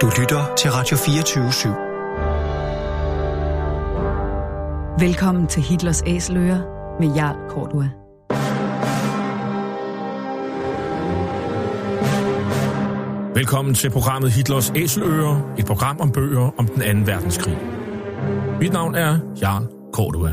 Du lytter til Radio 24 /7. Velkommen til Hitlers Æseløer med Jarl Kortua. Velkommen til programmet Hitlers Æseløer, et program om bøger om den anden verdenskrig. Mit navn er Jarl Kortua.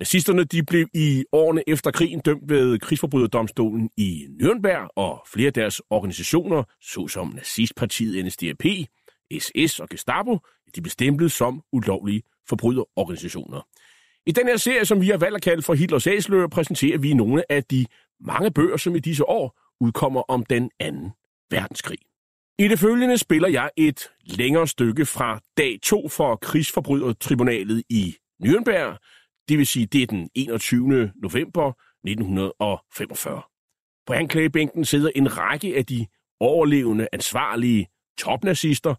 Nazisterne de blev i årene efter krigen dømt ved krigsforbryderdomstolen i Nürnberg, og flere af deres organisationer, såsom nazistpartiet NSDAP, SS og Gestapo, de blev stemplet som ulovlige forbryderorganisationer. I den her serie, som vi har valgt at kalde for Hitlers Æseløer, præsenterer vi nogle af de mange bøger, som i disse år udkommer om den anden verdenskrig. I det følgende spiller jeg et længere stykke fra dag 2 for krigsforbrydertribunalet i Nürnberg, det vil sige, det er den 21. november 1945. På anklagebænken sidder en række af de overlevende ansvarlige topnazister,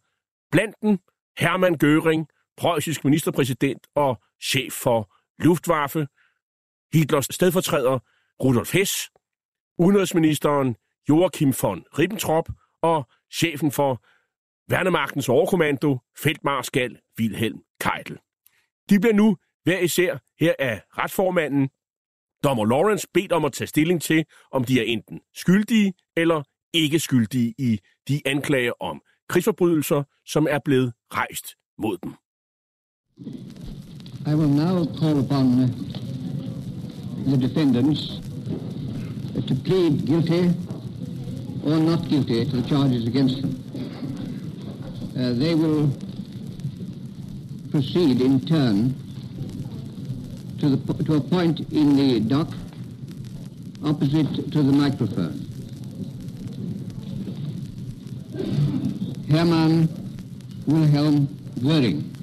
blandt dem Hermann Göring, preussisk ministerpræsident og chef for Luftwaffe, Hitlers stedfortræder Rudolf Hess, udenrigsministeren Joachim von Ribbentrop og chefen for Værnemagtens overkommando, feltmarskal Wilhelm Keitel. De bliver nu hver især her er retsformanden, dommer Lawrence, bedt om at tage stilling til, om de er enten skyldige eller ikke skyldige i de anklager om krigsforbrydelser, som er blevet rejst mod dem. I will now call upon uh, the defendants to plead guilty or not guilty to the charges against them. Uh, they will proceed in turn to, the, to a point in the dock opposite to the microphone. Hermann Wilhelm Göring.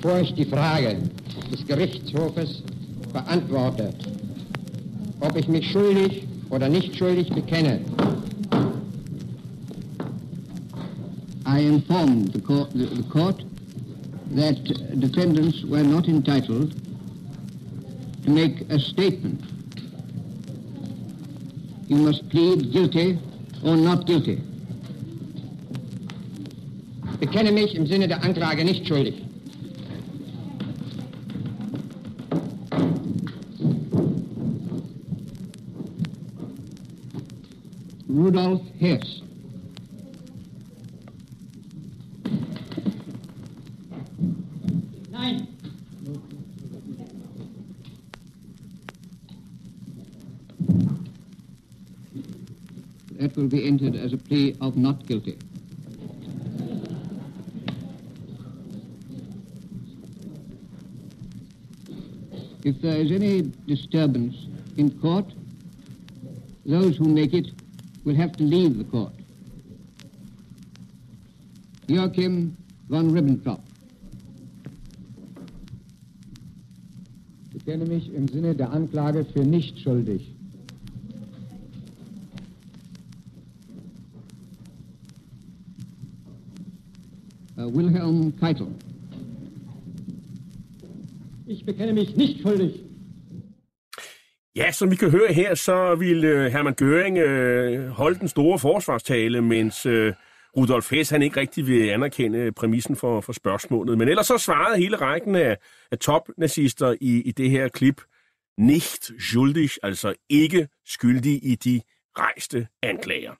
Bevor ich die Frage des Gerichtshofes beantworte, ob ich mich schuldig oder nicht schuldig bekenne. I informed the court, the, the court that defendants were not entitled to make a statement. You must plead guilty or not guilty. Bekenne mich im Sinne der Anklage nicht schuldig. Rudolf Hess. Nein. That will be entered as a plea of not guilty. If there is any disturbance in court, those who make it will have to leave the court. Joachim von Ribbentrop. Ich bekenne mich im Sinne der Anklage für nicht schuldig. Uh, Wilhelm Keitel. Ich bekenne mich nicht schuldig. Ja, som vi kan høre her, så ville øh, Hermann Göring øh, holde den store forsvarstale, mens øh, Rudolf Hess han ikke rigtig vil anerkende præmissen for, for spørgsmålet. Men ellers så svarede hele rækken af, af topnazister i, i det her klip, nicht schuldig, altså ikke skyldig i de rejste anklager.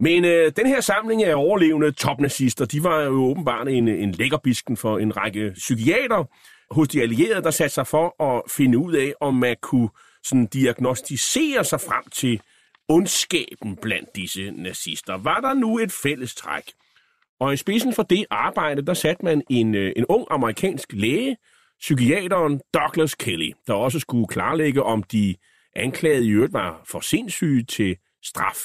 Men øh, den her samling af overlevende topnazister, de var jo åbenbart en, en lækkerbisken for en række psykiater hos de allierede, der satte sig for at finde ud af, om man kunne sådan diagnostisere sig frem til ondskaben blandt disse nazister. Var der nu et fælles træk? Og i spidsen for det arbejde, der satte man en, øh, en ung amerikansk læge, psykiateren Douglas Kelly, der også skulle klarlægge, om de anklagede i øvrigt var for sindssyge til straf.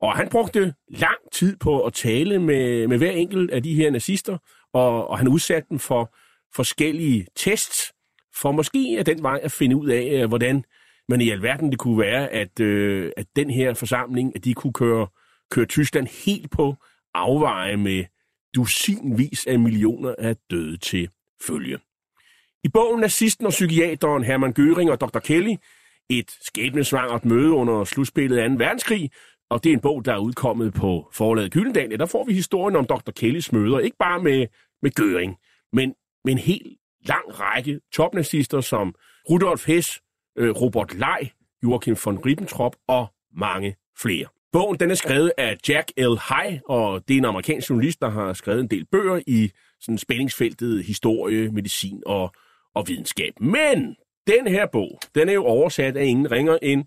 Og han brugte lang tid på at tale med, med hver enkelt af de her nazister, og, og han udsatte dem for forskellige tests, for måske af den vej at finde ud af, øh, hvordan men i alverden det kunne være, at, øh, at den her forsamling, at de kunne køre, køre Tyskland helt på afveje med dusinvis af millioner af døde til følge. I bogen Nazisten og psykiateren Hermann Göring og Dr. Kelly, et skæbnesvangert møde under slutspillet af 2. verdenskrig, og det er en bog, der er udkommet på forlaget Gyldendal. Der får vi historien om Dr. Kellys møder, ikke bare med, med Göring, men med en helt lang række topnazister som Rudolf Hess, øh, Robert Lej, Joachim von Ribbentrop og mange flere. Bogen den er skrevet af Jack L. High, og det er en amerikansk journalist, der har skrevet en del bøger i sådan spændingsfeltet historie, medicin og, og videnskab. Men den her bog, den er jo oversat af ingen ringer end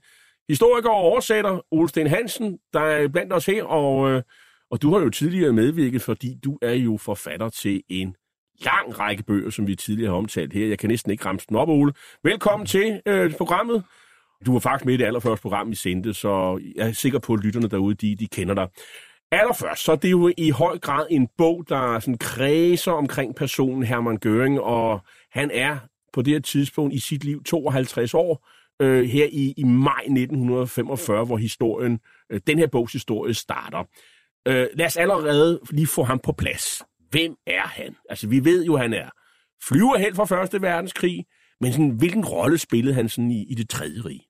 historiker og oversætter Ole Sten Hansen, der er blandt os her, og, øh, og du har jo tidligere medvirket, fordi du er jo forfatter til en lang række bøger, som vi tidligere har omtalt her. Jeg kan næsten ikke ramse den op, Ole. Velkommen til øh, programmet. Du var faktisk med i det allerførste program, vi sendte, så jeg er sikker på, at lytterne derude, de, de kender dig. Allerførst, så er det jo i høj grad en bog, der sådan kredser omkring personen Hermann Göring, og han er på det her tidspunkt i sit liv 52 år, øh, her i, i maj 1945, hvor historien, øh, den her bogs historie starter. Øh, lad os allerede lige få ham på plads. Hvem er han? Altså, vi ved jo, han er flyver helt fra Første Verdenskrig, men sådan, hvilken rolle spillede han sådan i, i det tredje rige?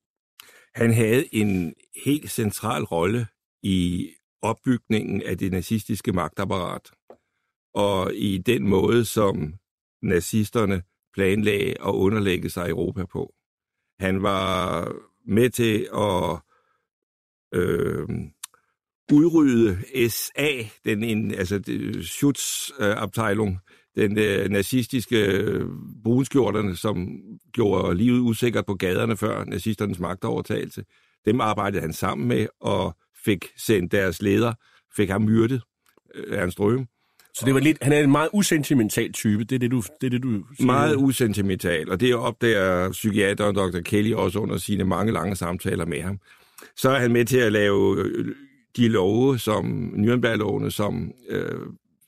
Han havde en helt central rolle i opbygningen af det nazistiske magtapparat, og i den måde, som nazisterne planlagde at underlægge sig Europa på. Han var med til at øh, udrydde SA, den en, altså Schutzabteilung, den øh, nazistiske øh, brunskjorterne, som gjorde livet usikkert på gaderne før nazisternes magtovertagelse. Dem arbejdede han sammen med og fik sendt deres leder, fik ham myrdet, øh, Ernst Røhm. Så det var lidt, han er en meget usentimental type, det er det, du, det, er det, du siger. Meget usentimental, og det opdager psykiateren Dr. Kelly også under sine mange lange samtaler med ham. Så er han med til at lave øh, de love, som Nürnberg-lovene, som øh,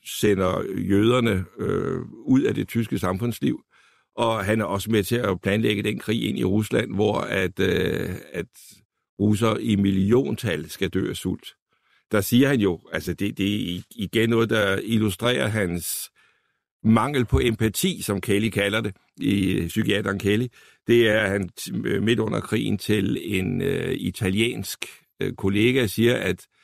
sender jøderne øh, ud af det tyske samfundsliv. Og han er også med til at planlægge den krig ind i Rusland, hvor at, øh, at russer i milliontal skal dø af sult. Der siger han jo, altså det, det er igen noget, der illustrerer hans mangel på empati, som Kelly kalder det, i psykiateren Kelly. Det er, han midt under krigen til en øh, italiensk øh, kollega siger, at Øh,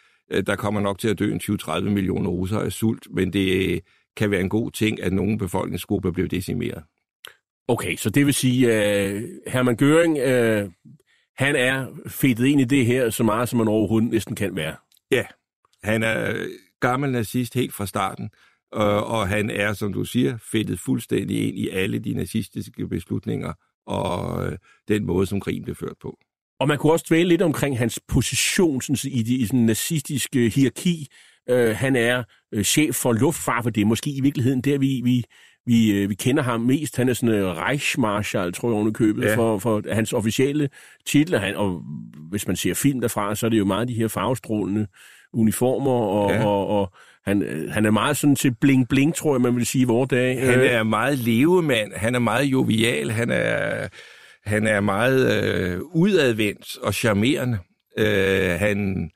der kommer nok til at dø en 20-30 millioner russere af sult, men det kan være en god ting, at nogle befolkningsgrupper bliver decimeret. Okay, så det vil sige, at uh, Hermann Göring, uh, han er fedtet ind i det her så meget, som man overhovedet næsten kan være. Ja, han er gammel nazist helt fra starten, og, og han er, som du siger, fedtet fuldstændig ind i alle de nazistiske beslutninger og den måde, som krigen blev ført på. Og man kunne også dvæle lidt omkring hans position sådan, i, det, i den nazistiske hierarki. Uh, han er uh, chef for luftfart, for det er måske i virkeligheden der, vi, vi, vi, uh, vi kender ham mest. Han er sådan en Reichsmarschall, tror jeg, under købet, ja. for, for hans officielle titler. Han, og hvis man ser film derfra, så er det jo meget de her farvestrålende uniformer, og, ja. og, og han, han er meget sådan til bling-bling, tror jeg, man vil sige i vores dag. Han er meget levemand, han er meget jovial, han er han er meget øh, udadvendt og charmerende. Øh, han,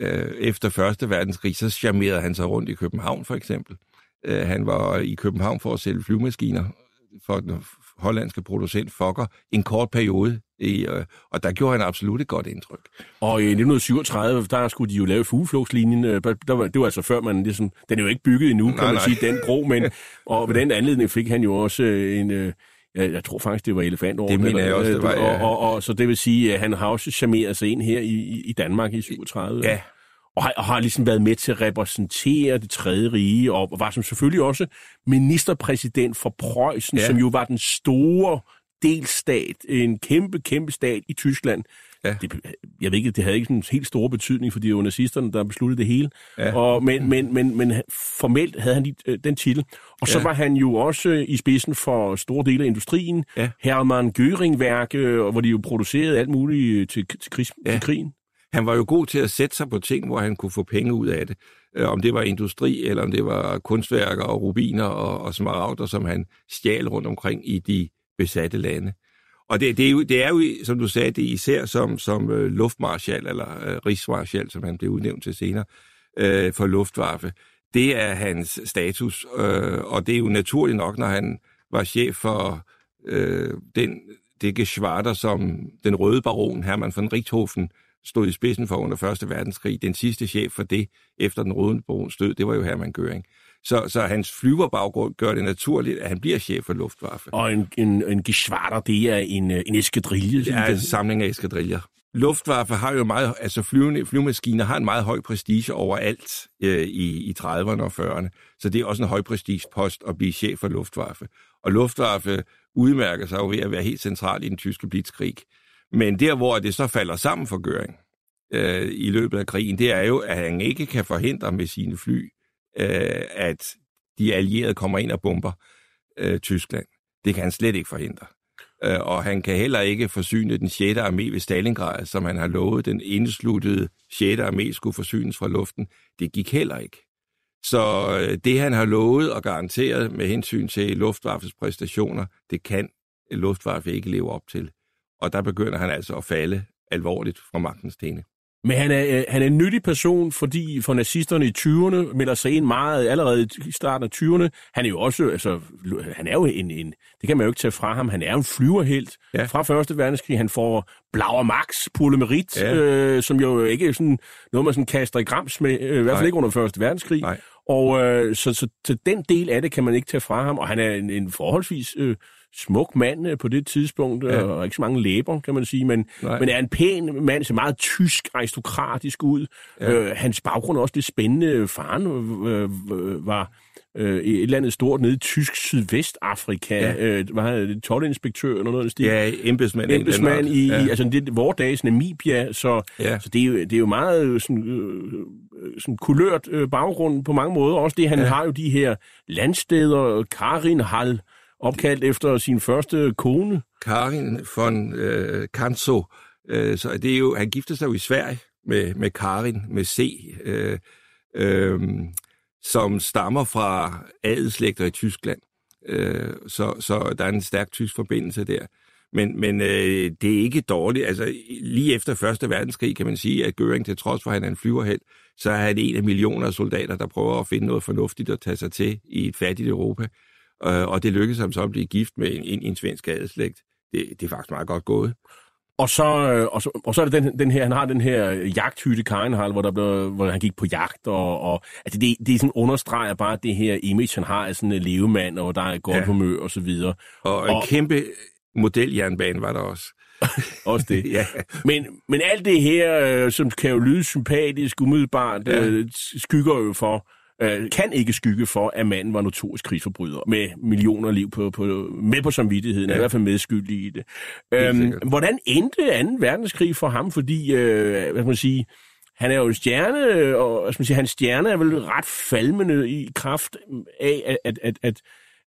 øh, efter Første Verdenskrig, så charmerede han sig rundt i København for eksempel. Øh, han var i København for at sælge flyvemaskiner for den hollandske producent Fokker en kort periode, i, øh, og der gjorde han absolut et godt indtryk. Og i 1937, der skulle de jo lave fugleflugtslinjen. Øh, der var, det var altså før man ligesom, den er jo ikke bygget endnu, kan nej, man nej. sige, den bro, men og ved den anledning fik han jo også øh, en, øh, jeg, jeg tror faktisk, det var elefantår. Det mener jeg også, det var, ja. og, og, og, så det vil sige, at han har også charmeret sig ind her i, i Danmark i 37. Ja. Og har, og har ligesom været med til at repræsentere det tredje rige, og var som selvfølgelig også ministerpræsident for Preussen, ja. som jo var den store delstat, en kæmpe, kæmpe stat i Tyskland, Ja. Det, jeg ved ikke, det havde ikke en helt stor betydning, fordi det var nazisterne, der besluttede det hele. Ja. Og, men, men, men, men formelt havde han de, øh, den titel. Og så Ja. var han jo også øh, i spidsen for store dele af industrien. Ja. Hermann Göring-værk, øh, hvor de jo producerede alt muligt til, til, krig, Ja. til krigen. Han var jo god til at sætte sig på ting, hvor han kunne få penge ud af det. Om det var industri, eller om det var kunstværker og rubiner og, og smaragder, som han stjal rundt omkring i de besatte lande. Og det, det, er, jo, det er jo, som du sagde, det er især som, som øh, luftmarschal, eller øh, rigsmarschal, som han blev udnævnt til senere, øh, for Luftwaffe. Det er hans status, øh, og det er jo naturligt nok, når han var chef for øh, den, det geschwader, som den røde baron, Hermann von Richthofen, stod i spidsen for under Første Verdenskrig. Den sidste chef for det, efter den røde barons død, det var jo Hermann Göring. Så, så hans flyverbaggrund gør det naturligt, at han bliver chef for Luftwaffe. Og en, en, en geschwader, det er en, øh, en eskadrille. Det er en samling af eskadriller. Luftwaffe har jo meget, altså flyvende, flyvemaskiner har en meget høj prestige overalt øh, i, i 30'erne og 40'erne. Så det er også en høj prestigepost at blive chef for Luftwaffe. Og Luftwaffe udmærker sig jo ved at være helt central i den tyske blitzkrig. Men der, hvor det så falder sammen for Göring øh, i løbet af krigen, det er jo, at han ikke kan forhindre med sine fly, øh, at de allierede kommer ind og bomber øh, Tyskland. Det kan han slet ikke forhindre. Øh, og han kan heller ikke forsyne den 6. armé ved Stalingrad, som han har lovet, den indsluttede 6. armé skulle forsynes fra luften. Det gik heller ikke. Så øh, det, han har lovet og garanteret med hensyn til luftvaffes præstationer, det kan luftvaffen ikke leve op til. Og der begynder han altså at falde alvorligt fra magtens tene. Men han er, øh, han er en nyttig person, fordi for nazisterne i 20'erne melder sig ind meget allerede i starten af 20'erne. Han er jo også, altså, han er jo en, en det kan man jo ikke tage fra ham, han er en flyverhelt ja. Fra Første Verdenskrig. Han får Blauer Max, Polymerit, ja. Øh, som jo ikke er sådan noget, man sådan kaster i grams med, øh, i hvert fald ikke under Første Verdenskrig. Nej. Og øh, så, så, så den del af det kan man ikke tage fra ham, og han er en, en forholdsvis øh, smuk mand øh, på det tidspunkt, ja. Og ikke så mange læber, kan man sige, men, Nej. men er en pæn mand, ser meget tysk, aristokratisk ud. Ja. Øh, hans baggrund er også lidt spændende. Faren øh, øh, var øh, i et eller andet stort nede i tysk Sydvestafrika, ja. Øh, var han tolvinspektør eller noget af stil. Ja, embedsmand. Embedsmand i, ja. i altså det vores dages Namibia, så, ja. Så det, er jo, det er jo meget øh, sådan, øh, sådan kulørt øh, baggrund på mange måder. Også det, han ja. Har jo de her landsteder, Karinhal, opkaldt efter sin første kone. Karin von øh, Kanso. Øh, så det er jo, han giftede sig jo i Sverige med, med Karin, med C, øh, øh, som stammer fra adelslægter i Tyskland. Øh, så, så der er en stærk tysk forbindelse der. Men, men øh, det er ikke dårligt. Altså, lige efter Første Verdenskrig kan man sige, at Göring, til trods for, at han er en flyverhelt, så er han en af millioner af soldater, der prøver at finde noget fornuftigt at tage sig til i et fattigt Europa. Øh, og det lykkedes ham så at blive gift med en, en, en svensk adelslægt. Det, det er faktisk meget godt gået. Og så, øh, og så, og så er det den, den her, han har den her jagthytte Karinhal, hvor, der blev, hvor han gik på jagt, og, og altså det, det sådan understreger bare det her image, han har af sådan en levemand, og der er godt ja. Humør og så videre. Og en Og- kæmpe modeljernbane var der også. Også det. Ja, Men, men alt det her, øh, som kan jo lyde sympatisk, umiddelbart, ja. Ja. øh, skygger jo for, øh, kan ikke skygge for, at manden var notorisk krigsforbryder, med millioner liv på, på, med på samvittigheden, ja. I hvert fald medskyldig i det. Øhm, hvordan endte 2. verdenskrig for ham? Fordi, øh, hvad skal man sige, han er jo en stjerne, og hvad skal man sige, hans stjerne er vel ret falmende i kraft af, at, at, at,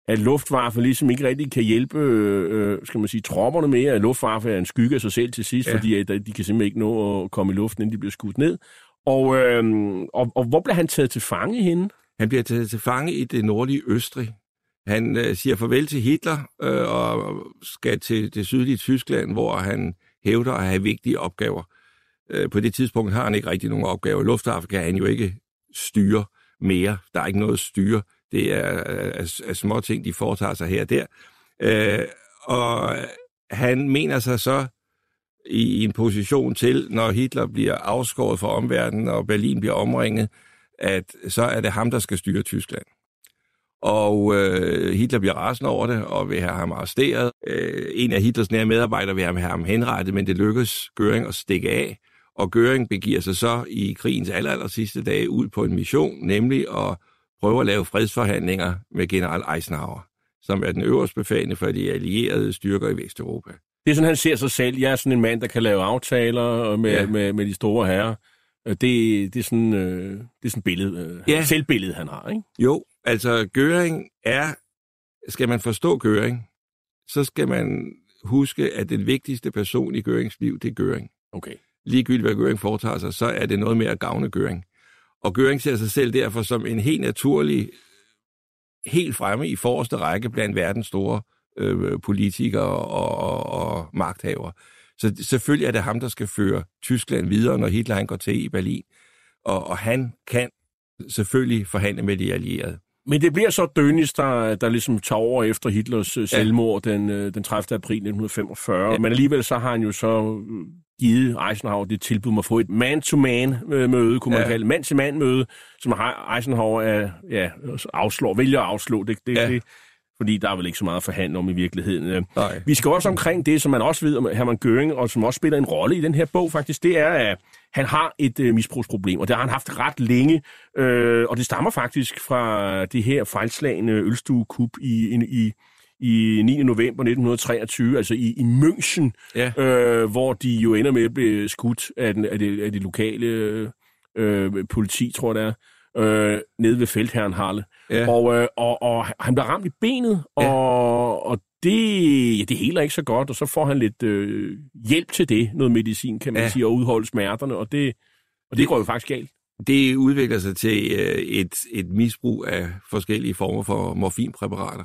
at Luftwaffe ligesom ikke rigtig kan hjælpe, øh, skal man sige, tropperne mere. At Luftwaffe er en skygge af sig selv til sidst. Ja. fordi at, de kan simpelthen ikke nå at komme i luften, inden de bliver skudt ned. Og, øh, og, og hvor bliver han taget til fange henne? han bliver taget til fange i det nordlige Østrig. Han øh, siger farvel til Hitler øh, og skal til det sydlige Tyskland, hvor han hævder at have vigtige opgaver. Øh, på det tidspunkt har han ikke rigtig nogen opgaver. Luftwaffe kan han jo ikke styre mere. Der er ikke noget at styre. Det er, er, er små ting, de foretager sig her og der. Øh, og han mener sig så i en position til, når Hitler bliver afskåret fra omverdenen, og Berlin bliver omringet, at så er det ham, der skal styre Tyskland. Og øh, Hitler bliver rasende over det, og vil have ham arresteret. Øh, en af Hitlers nære medarbejdere vil have ham henrettet, men det lykkes Göring at stikke af. Og Göring begiver sig så i krigens aller, aller sidste dage ud på en mission, nemlig at prøve at lave fredsforhandlinger med general Eisenhower, som er den øverste befalende for de allierede styrker i Vesteuropa. Det er sådan, han ser sig selv. Jeg er sådan en mand, der kan lave aftaler med, ja. Med, med de store herrer. Øh, Det, det er sådan, øh, det er sådan et billede, øh, Ja. selvbillede, han har, ikke? Jo, altså Gøring er, skal man forstå Gøring, så skal man huske, at den vigtigste person i Gørings liv, det er Gøring. Okay. Ligegyldigt hvad Gøring foretager sig, så er det noget med at gavne Gøring. Og Gøring ser sig selv derfor som en helt naturlig, helt fremme i forreste række blandt verdens store øh, politikere og, og, og magthavere. Så selvfølgelig er det ham, der skal føre Tyskland videre, når Hitler han går til i Berlin. Og, og han kan selvfølgelig forhandle med de allierede. Men det bliver så Dönitz, der, der ligesom tager over efter Hitlers ja. selvmord den, øh, den 30. april 1945. Ja. Men alligevel så har han jo så øh, givet Eisenhower det tilbud om at få et man-to-man-møde, kunne man Ja. kalde det. Man-til-man-møde, som har- Eisenhower er, ja, afslår, vælger at afslå. Det, det, ja. det, fordi der er vel ikke så meget at forhandle om i virkeligheden. Øh, Nej. Vi skal også omkring det, som man også ved om Hermann Göring, og som også spiller en rolle i den her bog faktisk, det er, at han har et øh, misbrugsproblem, og det har han haft ret længe, øh, og det stammer faktisk fra det her fejlslagende ølstuekup i, i, i 9. november 1923, altså i, i München, Ja. øh, hvor de jo ender med at blive skudt af, den, af, det, af det lokale øh, politi, tror jeg det er, øh, nede ved Feldherrenhalle. Ja. Og, øh, og, og han bliver ramt i benet, og, Ja. og det, ja, det heler ikke så godt, og så får han lidt øh, hjælp til det, noget medicin, kan man ja. Sige, og udholde smerterne, og det, og det, Det- går jo faktisk galt. Det udvikler sig til øh, et, et misbrug af forskellige former for morfinpræparater.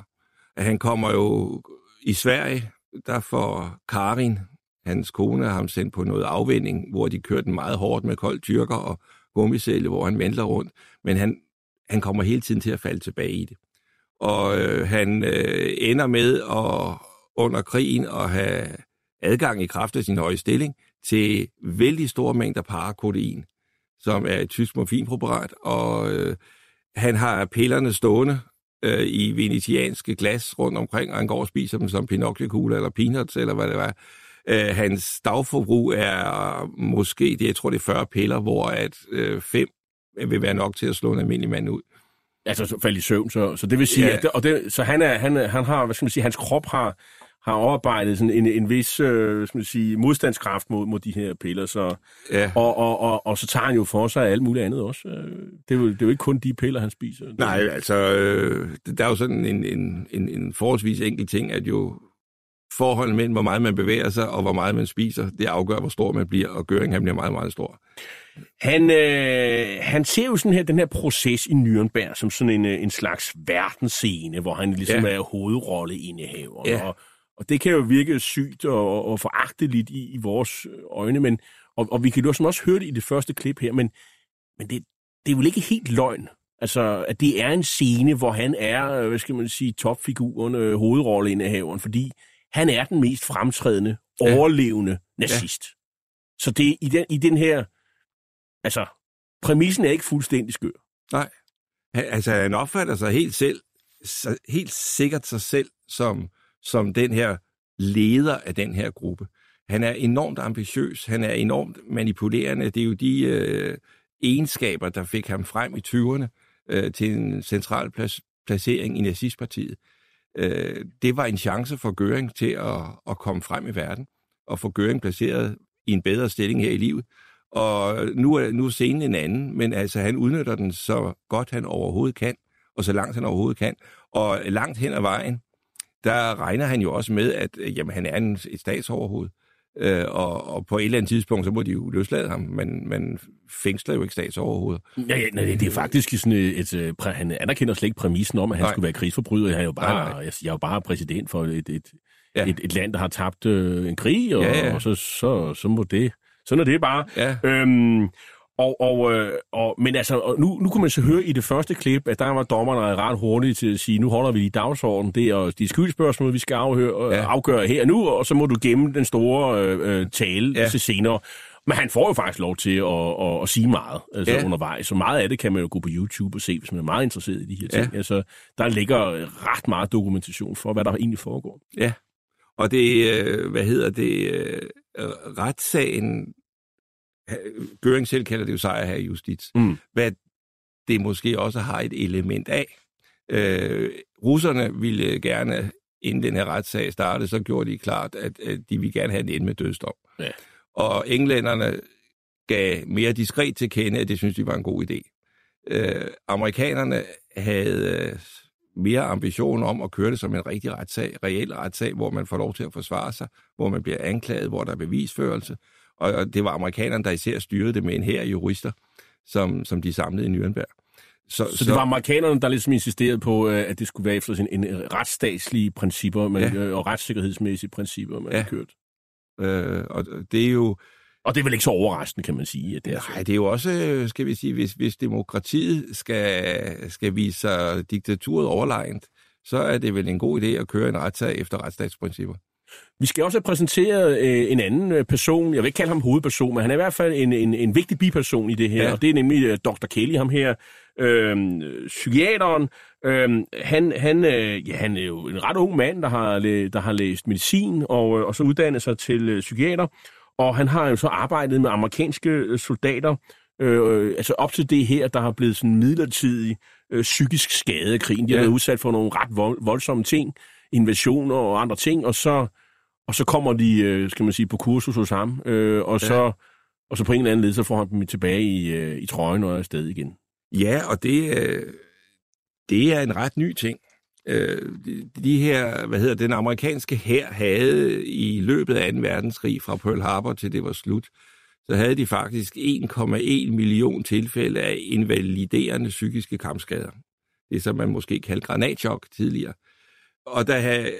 At Han kommer jo i Sverige, der får Karin, hans kone, ham sendt på noget afvinding, hvor de kørte den meget hårdt med kold tyrker og gummisæle, hvor han vandler rundt. Men han, han kommer hele tiden til at falde tilbage i det. Og øh, han øh, ender med at under krigen at have adgang i kraft af sin høje stilling til vældig store mængder parakodein, som er et tysk morfinpreparat, og øh, han har pillerne stående øh, i venetianske glas rundt omkring, og han går og spiser dem som pinocchio eller peanuts, eller hvad det var. Øh, hans dagforbrug er måske, det, jeg tror det er 40 piller, hvor at øh, fem vil være nok til at slå en almindelig mand ud. Altså så falde i søvn, så, så det vil sige, Ja. at det, og det, så han, er, han, han har, hvad skal man sige, hans krop har, har oparbejdet sådan en, en vis øh, skal man sige, modstandskraft mod, mod de her piller, så, Ja. og, og, og, og så tager han jo for sig alt muligt andet også. Øh, Det er, jo, det er jo ikke kun de piller, han spiser. Nej, altså, øh, der er jo sådan en, en, en, en forholdsvis enkel ting, at jo forholdet mellem, hvor meget man bevæger sig, og hvor meget man spiser, det afgør, hvor stor man bliver, og Göring han bliver meget, meget stor. Han, øh, han ser jo sådan her, den her proces i Nürnberg som sådan en, øh, en slags verdensscene, hvor han ligesom Ja. er hovedrolleindehaver. Ja. Og, og det kan jo virke sygt og, og foragteligt i, i vores øjne, men, og, og vi kan jo sådan også høre det i det første klip her, men, men det, det er vel ikke helt løgn. Altså, at det er en scene, hvor han er, øh, hvad skal man sige, topfiguren, øh, hovedrolleindehaveren, fordi han er den mest fremtrædende, Ja. overlevende nazist. Så det i den, i den her Altså, præmissen er ikke fuldstændig skør. Nej. Altså, han opfatter sig helt selv, helt sikkert sig selv som, som den her leder af den her gruppe. Han er enormt ambitiøs, han er enormt manipulerende. Det er jo de øh, egenskaber, der fik ham frem i 20'erne øh, til en central plads, placering i nazistpartiet. Øh, det var en chance for Göring til at, at komme frem i verden, og få Göring placeret i en bedre stilling her i livet. Og nu er, nu er scenen en anden, men altså han udnytter den så godt han overhovedet kan, og så langt han overhovedet kan. Og langt hen ad vejen, der regner han jo også med, at jamen, han er en, et statsoverhoved. Øh, og, og på et eller andet tidspunkt, så må de jo løslade ham, men man fængsler jo ikke statsoverhoveder. Ja, ja, nej, det er faktisk sådan et, et, præ- han anerkender slet ikke præmissen om, at han Nej. skulle være krigsforbryder. Jeg er jo bare, Nej, nej. Jeg, jeg er jo bare præsident for et, et, ja. et, et land, der har tabt øh, en krig, og, Ja, ja. og så, så, så må det... Sådan er det bare. Ja. Øhm, og, og, øh, og, men altså, og nu, nu kunne man så høre i det første klip, at der var dommerne ret hurtigt til at sige, nu holder vi lige dagsordenen. Det er de skyldspørgsmål, vi skal afhøre, Ja. ja. afgøre her nu, og så må du gemme den store øh, øh, tale Ja. til senere. Men han får jo faktisk lov til at, at, at sige meget altså Ja. undervejs. Så meget af det kan man jo gå på YouTube og se, hvis man er meget interesseret i de her ting. Ja. Altså, der ligger ret meget dokumentation for, hvad der egentlig foregår. Ja, og det, øh, hvad hedder det, øh, retssagen, Göring selv kalder det jo sejr her i justits, Mm. hvad det måske også har et element af. Øh, russerne ville gerne inden den her retssag startede, så gjorde de klart, at, at de ville gerne have en ende med dødsdom. Ja. Og englænderne gav mere diskret til kende, at det synes de var en god idé. Øh, amerikanerne havde øh, mere ambition om at køre det som en rigtig retssag, reel retssag, hvor man får lov til at forsvare sig, hvor man bliver anklaget, hvor der er bevisførelse. Og, og det var amerikanerne, der især styrede det med en her jurister, som, som de samlede i Nürnberg. Så, så det var amerikanerne, der ligesom insisterede på, øh, at det skulle være efter sådan en, en retsstatslige principper man, ja. og retssikkerhedsmæssige principper, man ja. har kørt. Øh, og det er jo... Og det er vel ikke så overraskende, kan man sige. At det er Nej, det er jo også, skal vi sige, hvis, hvis demokratiet skal, skal vise sig diktaturet overlegent, så er det vel en god idé at køre en retssag efter retsstatsprincipper. Vi skal også have præsenteret øh, en anden øh, person. Jeg vil ikke kalde ham hovedperson, men han er i hvert fald en, en, en vigtig biperson i det her. Ja. Og det er nemlig øh, Dr. Kelly, ham her, øh, psykiateren. Øh, han, han, øh, ja, han er jo en ret ung mand, der har, der har læst medicin og, øh, og så uddannet sig til øh, psykiater. Og han har jo så arbejdet med amerikanske øh, soldater, øh, altså op til det her, der har blevet sådan midlertidig øh, psykisk skade krigen. De har ja. været udsat for nogle ret vold, voldsomme ting, invasioner og andre ting, og så, og så kommer de, øh, skal man sige, på kursus hos ham, øh, og, ja. så, og så på en eller anden led, så får han dem tilbage i, øh, i trøjen og er afsted igen. Ja, og det, øh, det er en ret ny ting. Øh, de, her, hvad hedder den amerikanske hær havde i løbet af 2. verdenskrig fra Pearl Harbor til det var slut, så havde de faktisk 1,1 million tilfælde af invaliderende psykiske kampskader. Det som man måske kaldte granatchok tidligere. Og da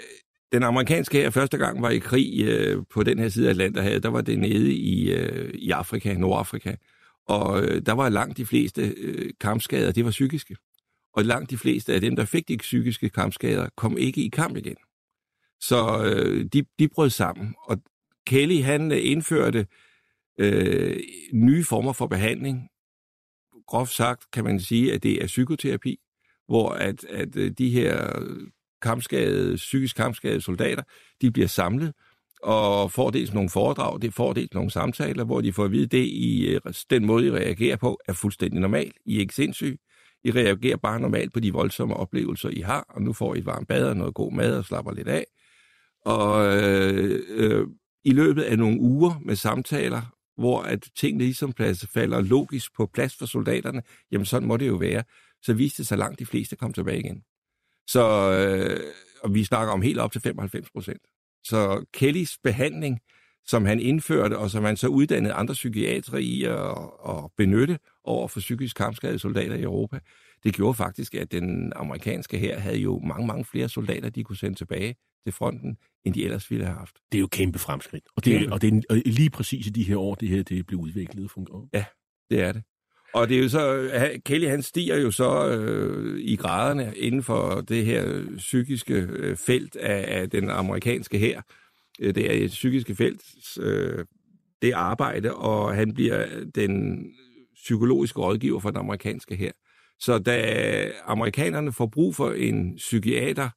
den amerikanske her første gang var i krig øh, på den her side af Atlanterhavet, der var det nede i, øh, i Afrika, Nordafrika. Og øh, der var langt de fleste øh, kampskader, det var psykiske. Og langt de fleste af dem, der fik de psykiske kampskader, kom ikke i kamp igen. Så øh, de, de brød sammen. Og Kelly, han øh, indførte øh, nye former for behandling. Groft sagt kan man sige, at det er psykoterapi, hvor at, at øh, de her kampskadede, psykisk kampskadede soldater, de bliver samlet og får dels nogle foredrag, det får dels nogle samtaler, hvor de får at vide, det i øh, den måde, I reagerer på, er fuldstændig normal. I er ikke sindssyge. I reagerer bare normalt på de voldsomme oplevelser, I har, og nu får I et varmt bad og noget god mad og slapper lidt af. Og øh, øh, i løbet af nogle uger med samtaler, hvor at tingene ligesom falder logisk på plads for soldaterne, jamen sådan må det jo være, så viste det sig langt de fleste kom tilbage igen. Så, øh, og vi snakker om helt op til 95 procent. Så Kellys behandling, som han indførte, og som han så uddannede andre psykiatere i at, at benytte over for psykisk kampskadede soldater i Europa, det gjorde faktisk, at den amerikanske her havde jo mange, mange flere soldater, de kunne sende tilbage til fronten, end de ellers ville have haft. Det er jo kæmpe fremskridt. Og det, kæmpe. og det er lige præcis i de her år, det her det blev udviklet og fungerer. Ja, det er det. Og det er jo så, Kelly han stiger jo så øh, i graderne inden for det her psykiske øh, felt af, af den amerikanske her. Øh, det er et psykiske felt, øh, det arbejde, og han bliver den psykologiske rådgiver for den amerikanske her. Så da amerikanerne får brug for en psykiater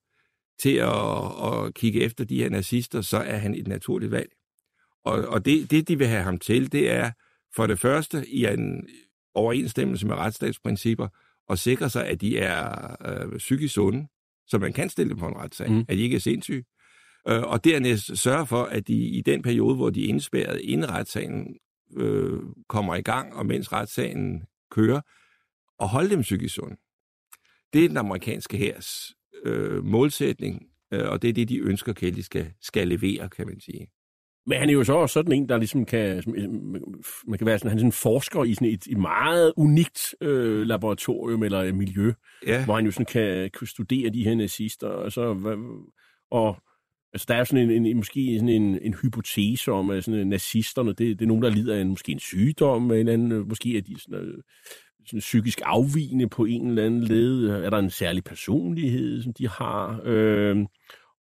til at, at kigge efter de her nazister, så er han et naturligt valg. Og, og det, det, de vil have ham til, det er for det første i en overensstemmelse med retsstatsprincipper og sikre sig, at de er øh, psykisk sunde, så man kan stille dem på en retssag, mm. at de ikke er sindssyge. Øh, og dernæst sørge for, at de i den periode, hvor de er indspærret, inden retssagen øh, kommer i gang, og mens retssagen kører, og holde dem psykisk sunde. Det er den amerikanske hærs øh, målsætning, øh, og det er det, de ønsker, Kelly skal, skal levere, kan man sige. Men han er jo så også sådan en, der ligesom kan, man kan være sådan, han er sådan en forsker i sådan et, et meget unikt øh, laboratorium eller miljø, ja. hvor han jo sådan kan, kan studere de her nazister, og så, og altså der er sådan en, en måske sådan en, en hypotese om, at sådan, nazisterne, det, det er nogen, der lider af en, måske en sygdom, en anden, måske er de sådan, øh, sådan psykisk afvigende på en eller anden led, er der en særlig personlighed, som de har, øh,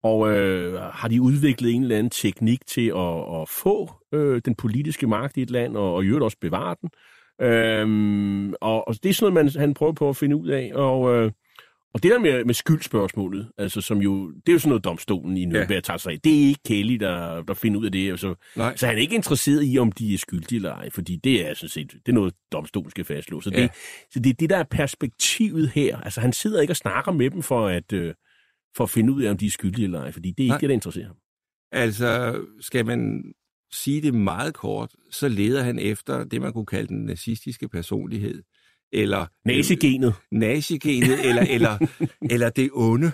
og øh, har de udviklet en eller anden teknik til at, at få øh, den politiske magt i et land, og, og i øvrigt også bevare den. Øhm, og, og det er sådan noget, man, han prøver på at finde ud af. Og, øh, og det der med, med skyldspørgsmålet, altså som jo, det er jo sådan noget domstolen i Nürnberg ja. tager sig af. Det er ikke Kelly, der, der finder ud af det. Altså, så han er ikke interesseret i, om de er skyldige eller ej, fordi det er sådan set, det er noget, domstolen skal fastslå. Så, ja. det, så det er det, der er perspektivet her. Altså han sidder ikke og snakker med dem for at... Øh, for at finde ud af, om de er skyldige eller ej, fordi det er ikke Nej. det, der interesserer ham. Altså, skal man sige det meget kort, så leder han efter det, man kunne kalde den nazistiske personlighed. Eller Nazigenet. nazigenet, eller, eller, eller det onde.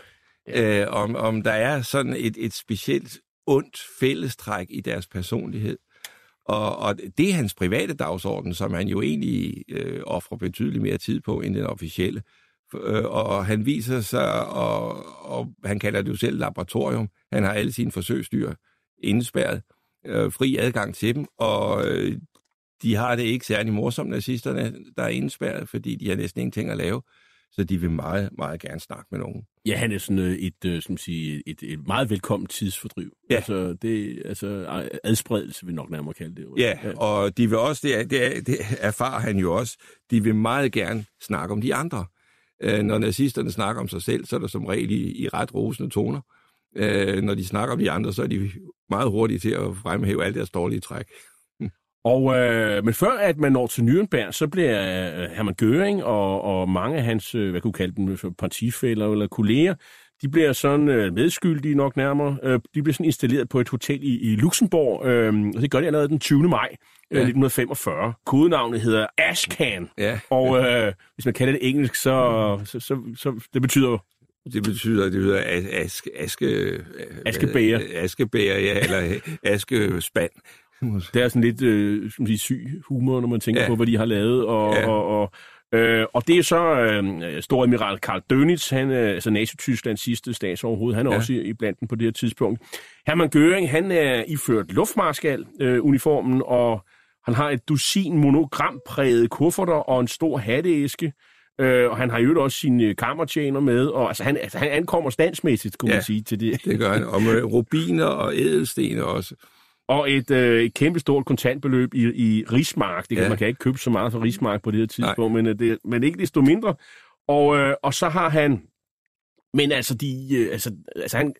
Øh, om, om der er sådan et, et specielt ondt fællestræk i deres personlighed. Og, og det er hans private dagsorden, som han jo egentlig øh, offrer betydeligt mere tid på end den officielle. Øh, og han viser sig, og, og han kalder det jo selv laboratorium. Han har alle sine forsøgsdyr indespærret, øh, fri adgang til dem, og øh, de har det ikke særlig morsomt, nazisterne, der er indespærret, fordi de har næsten ingenting at lave. Så de vil meget, meget gerne snakke med nogen. Ja, han er sådan øh, et, øh, som sige, et, et meget velkommen tidsfordriv. Ja. Altså, det, altså adspredelse vil nok nærmere kalde det. jo. Ja, og de vil også, det, er, det, er, det erfarer han jo også, de vil meget gerne snakke om de andre. Øh, når nazisterne snakker om sig selv, så er der som regel i, i ret rosende toner. Øh, når de snakker om de andre, så er de meget hurtige til at fremhæve alle deres dårlige træk. Og, øh, men før at man når til Nürnberg, så bliver øh, Hermann Göring og, og mange af hans, øh, hvad kunne kalde dem, partifælder eller kolleger, de bliver sådan øh, medskyldige nok nærmere. Øh, de bliver sådan installeret på et hotel i, i Luxembourg, øh, og det gør de allerede den 20. maj øh, Ja. 1945. Kodenavnet hedder Ashcan, Ja, og øh, hvis man kalder det engelsk, så, så, så, så det betyder det betyder, det betyder as, aske, aske, øh, Askebæger. hvad- Askebæger, ja, eller askespand. Det er sådan lidt øh, man sige, syg humor, når man tænker ja. På, hvad de har lavet. Og. Ja. og, og, øh, og det er så øh, Storadmiral Karl Dönitz, han er altså Nazi-Tysklands sidste statsoverhoved. Han er ja. Også i, i blandt på det her tidspunkt. Hermann Göring, han er iført luftmarskal-uniformen, og han har et dusin monogramprægede kufferter og en stor hatteæske. Øh, og han har jo også sine kammertjener med, og altså, han, altså, han ankommer standsmæssigt, kunne ja. Man sige, til det. Det gør han. Og med rubiner og ædelstener også. Og et, øh, et kæmpe stort kontantbeløb i, i Rigsmark. Det kan, ja. Man kan ikke købe så meget for Rigsmark på det her tidspunkt, men, øh, det, men ikke desto mindre. Og, øh, og så har han... Men altså, de, øh, altså, altså han,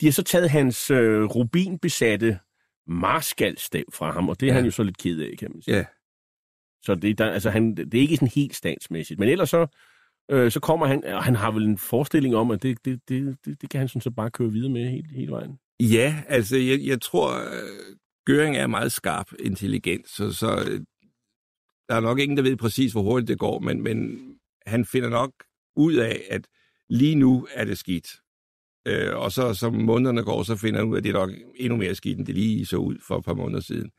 de har så taget hans øh, rubinbesatte marskalstav fra ham, og det er ja. Ja. han jo så lidt ked af, kan man sige. Ja. Så det, der, altså, han, det er ikke sådan helt statsmæssigt. Men ellers så, øh, så kommer han, og han har vel en forestilling om, at det, det, det, det, det kan han sådan så bare køre videre med hele, hele vejen. Ja, altså jeg, jeg tror, øh, er meget skarp intelligent, så, så øh, der er nok ingen, der ved præcis, hvor hurtigt det går, men, men han finder nok ud af, at lige nu er det skidt. Øh, og så som månederne går, så finder han ud af, at det er nok endnu mere skidt, end det lige så ud for et par måneder siden.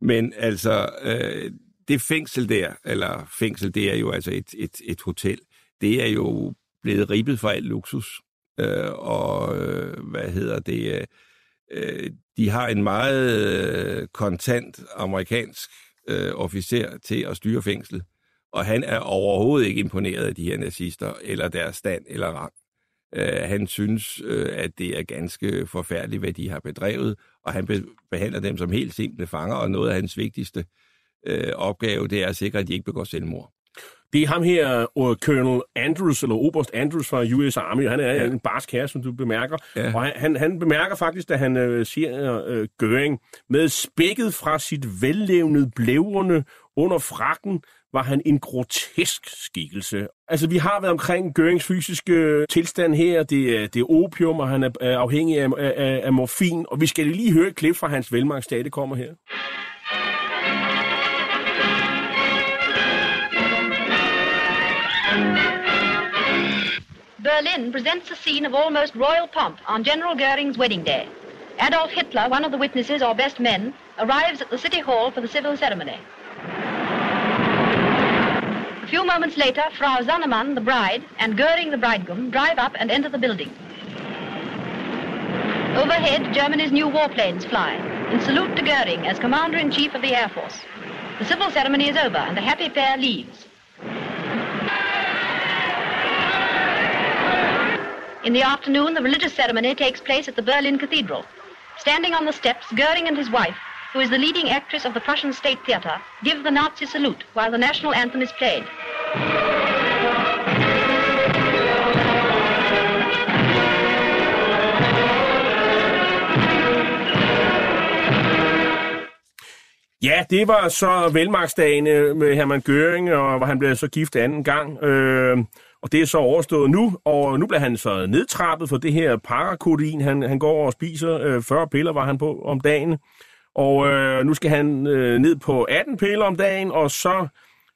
Men altså, øh, det fængsel der, eller fængsel, det er jo altså et, et, et hotel, det er jo blevet ribbet for alt luksus. Øh, og øh, hvad hedder det? Øh, øh de har en meget øh, kontant amerikansk øh, officer til at styre fængslet. Og han er overhovedet ikke imponeret af de her nazister, eller deres stand eller rang. Øh, han synes, øh, at det er ganske forfærdeligt, hvad de har bedrevet, og han be- behandler dem som helt simple fanger, og noget af hans vigtigste øh, opgave, det er at sikre, at de ikke begår selvmord. Det er ham her, uh, Colonel Andrews, eller Oberst Andrews fra US Army. Han er ja. En barsk herre, som du bemærker. Ja. Og han, han, han bemærker faktisk, da han øh, siger øh, Göring, med spækket fra sit vellevnede blævrende under frakken, var han en grotesk skikkelse. Altså, vi har været omkring Görings fysiske tilstand her. Det er, det er opium, og han er, afhængig af, af, af morfin. Og vi skal lige høre et klip fra hans velmagtsdag, det kommer her. Berlin presents a scene of almost royal pomp on General Goering's wedding day. Adolf Hitler, one of the witnesses or best men, arrives at the city hall for the civil ceremony. A few moments later, Frau Zannemann, the bride, and Goering, the bridegroom, drive up and enter the building. Overhead, Germany's new warplanes fly, in salute to Goering as Commander-in-Chief of the Air Force. The civil ceremony is over, and the happy pair leaves. In the afternoon, the religious ceremony takes place at the Berlin Cathedral. Standing on the steps, Goering and his wife, who is the leading actress of the Prussian State Theatre, give the Nazi salute while the national anthem is played. Ja, det var så velmagsdagene med Hermann Göring, og hvor han blev så gift anden gang. Øh, og det er så overstået nu, og nu bliver han så nedtrappet for det her parakodin. Han, han går og spiser øh, 40 piller, var han på om dagen. Og øh, nu skal han øh, ned på 18 piller om dagen, og så,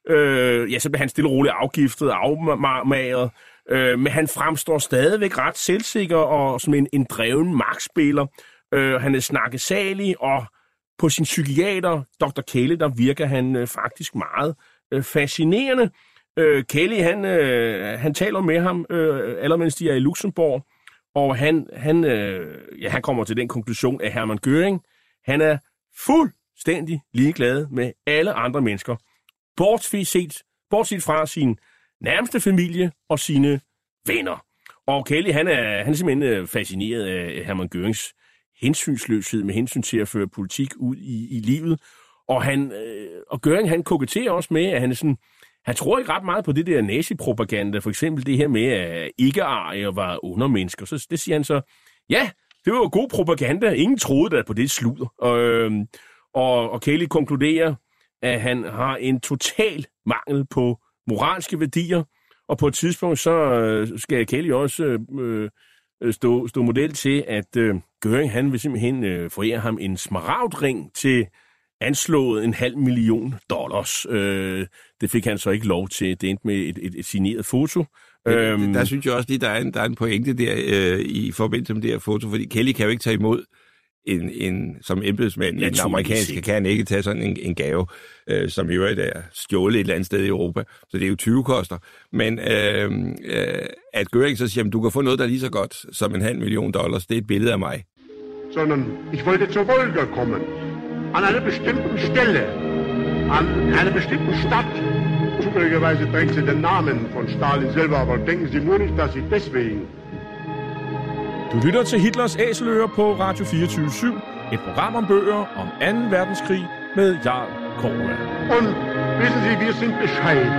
øh, ja, så bliver han stille og roligt afgiftet, afmagret. Øh, men han fremstår stadigvæk ret selvsikker og som en, en dreven magtspiller. Øh, han er snakkesalig, og på sin psykiater, Dr. Kæle, der virker han øh, faktisk meget øh, fascinerende. Øh, Kelly, han, øh, han taler med ham, øh, allerede mens de er i Luxembourg, og han, han, øh, ja, han kommer til den konklusion, at Hermann Göring, han er fuldstændig ligeglad med alle andre mennesker, bortset, bortset fra sin nærmeste familie og sine venner. Og Kelly, han er, han er simpelthen øh, fascineret af Hermann Görings hensynsløshed med hensyn til at føre politik ud i, i livet. Og, han, øh, og Göring, han koketterer også med, at han er sådan, han tror ikke ret meget på det der nazipropaganda, for eksempel det her med, at ikke-arier var undermennesker. Så det siger han så, ja, det var jo god propaganda. Ingen troede da på det sludder. Og, øh, og, og Kelly konkluderer, at han har en total mangel på moralske værdier, og på et tidspunkt så øh, skal Kelly også øh, øh stå, stå model til, at øh, Göring han vil simpelthen øh, forære ham en smaragdring til anslået en halv million dollars. Øh, det fik han så ikke lov til. Det endte med et, et, et signeret foto. øhm, der synes jeg også lige, der er en, der er en pointe der øh, i forbindelse med det her foto, fordi Kelly kan jo ikke tage imod en, en, som embedsmand i den amerikanske, kan han ikke tage sådan en, en gave, øh, som i øvrigt er stjålet et eller andet sted i Europa. Så det er jo 20 koster. Men øh, øh, at Göring så siger, at du kan få noget, der er lige så godt som en halv million dollars, det er et billede af mig. Sondern ich wollte zur Wolga kommen. An einer bestimmten Stelle. An einer bestimmten Stadt. Zufälligerweise trägt sie den Namen von Stalin selber, aber denken Sie nur nicht, dass ich deswegen du lytter til Hitlers Æseløer på Radio 24 et program om bøger om 2. verdenskrig med Jarl Korva. Und wissen Sie, wir sind bescheiden.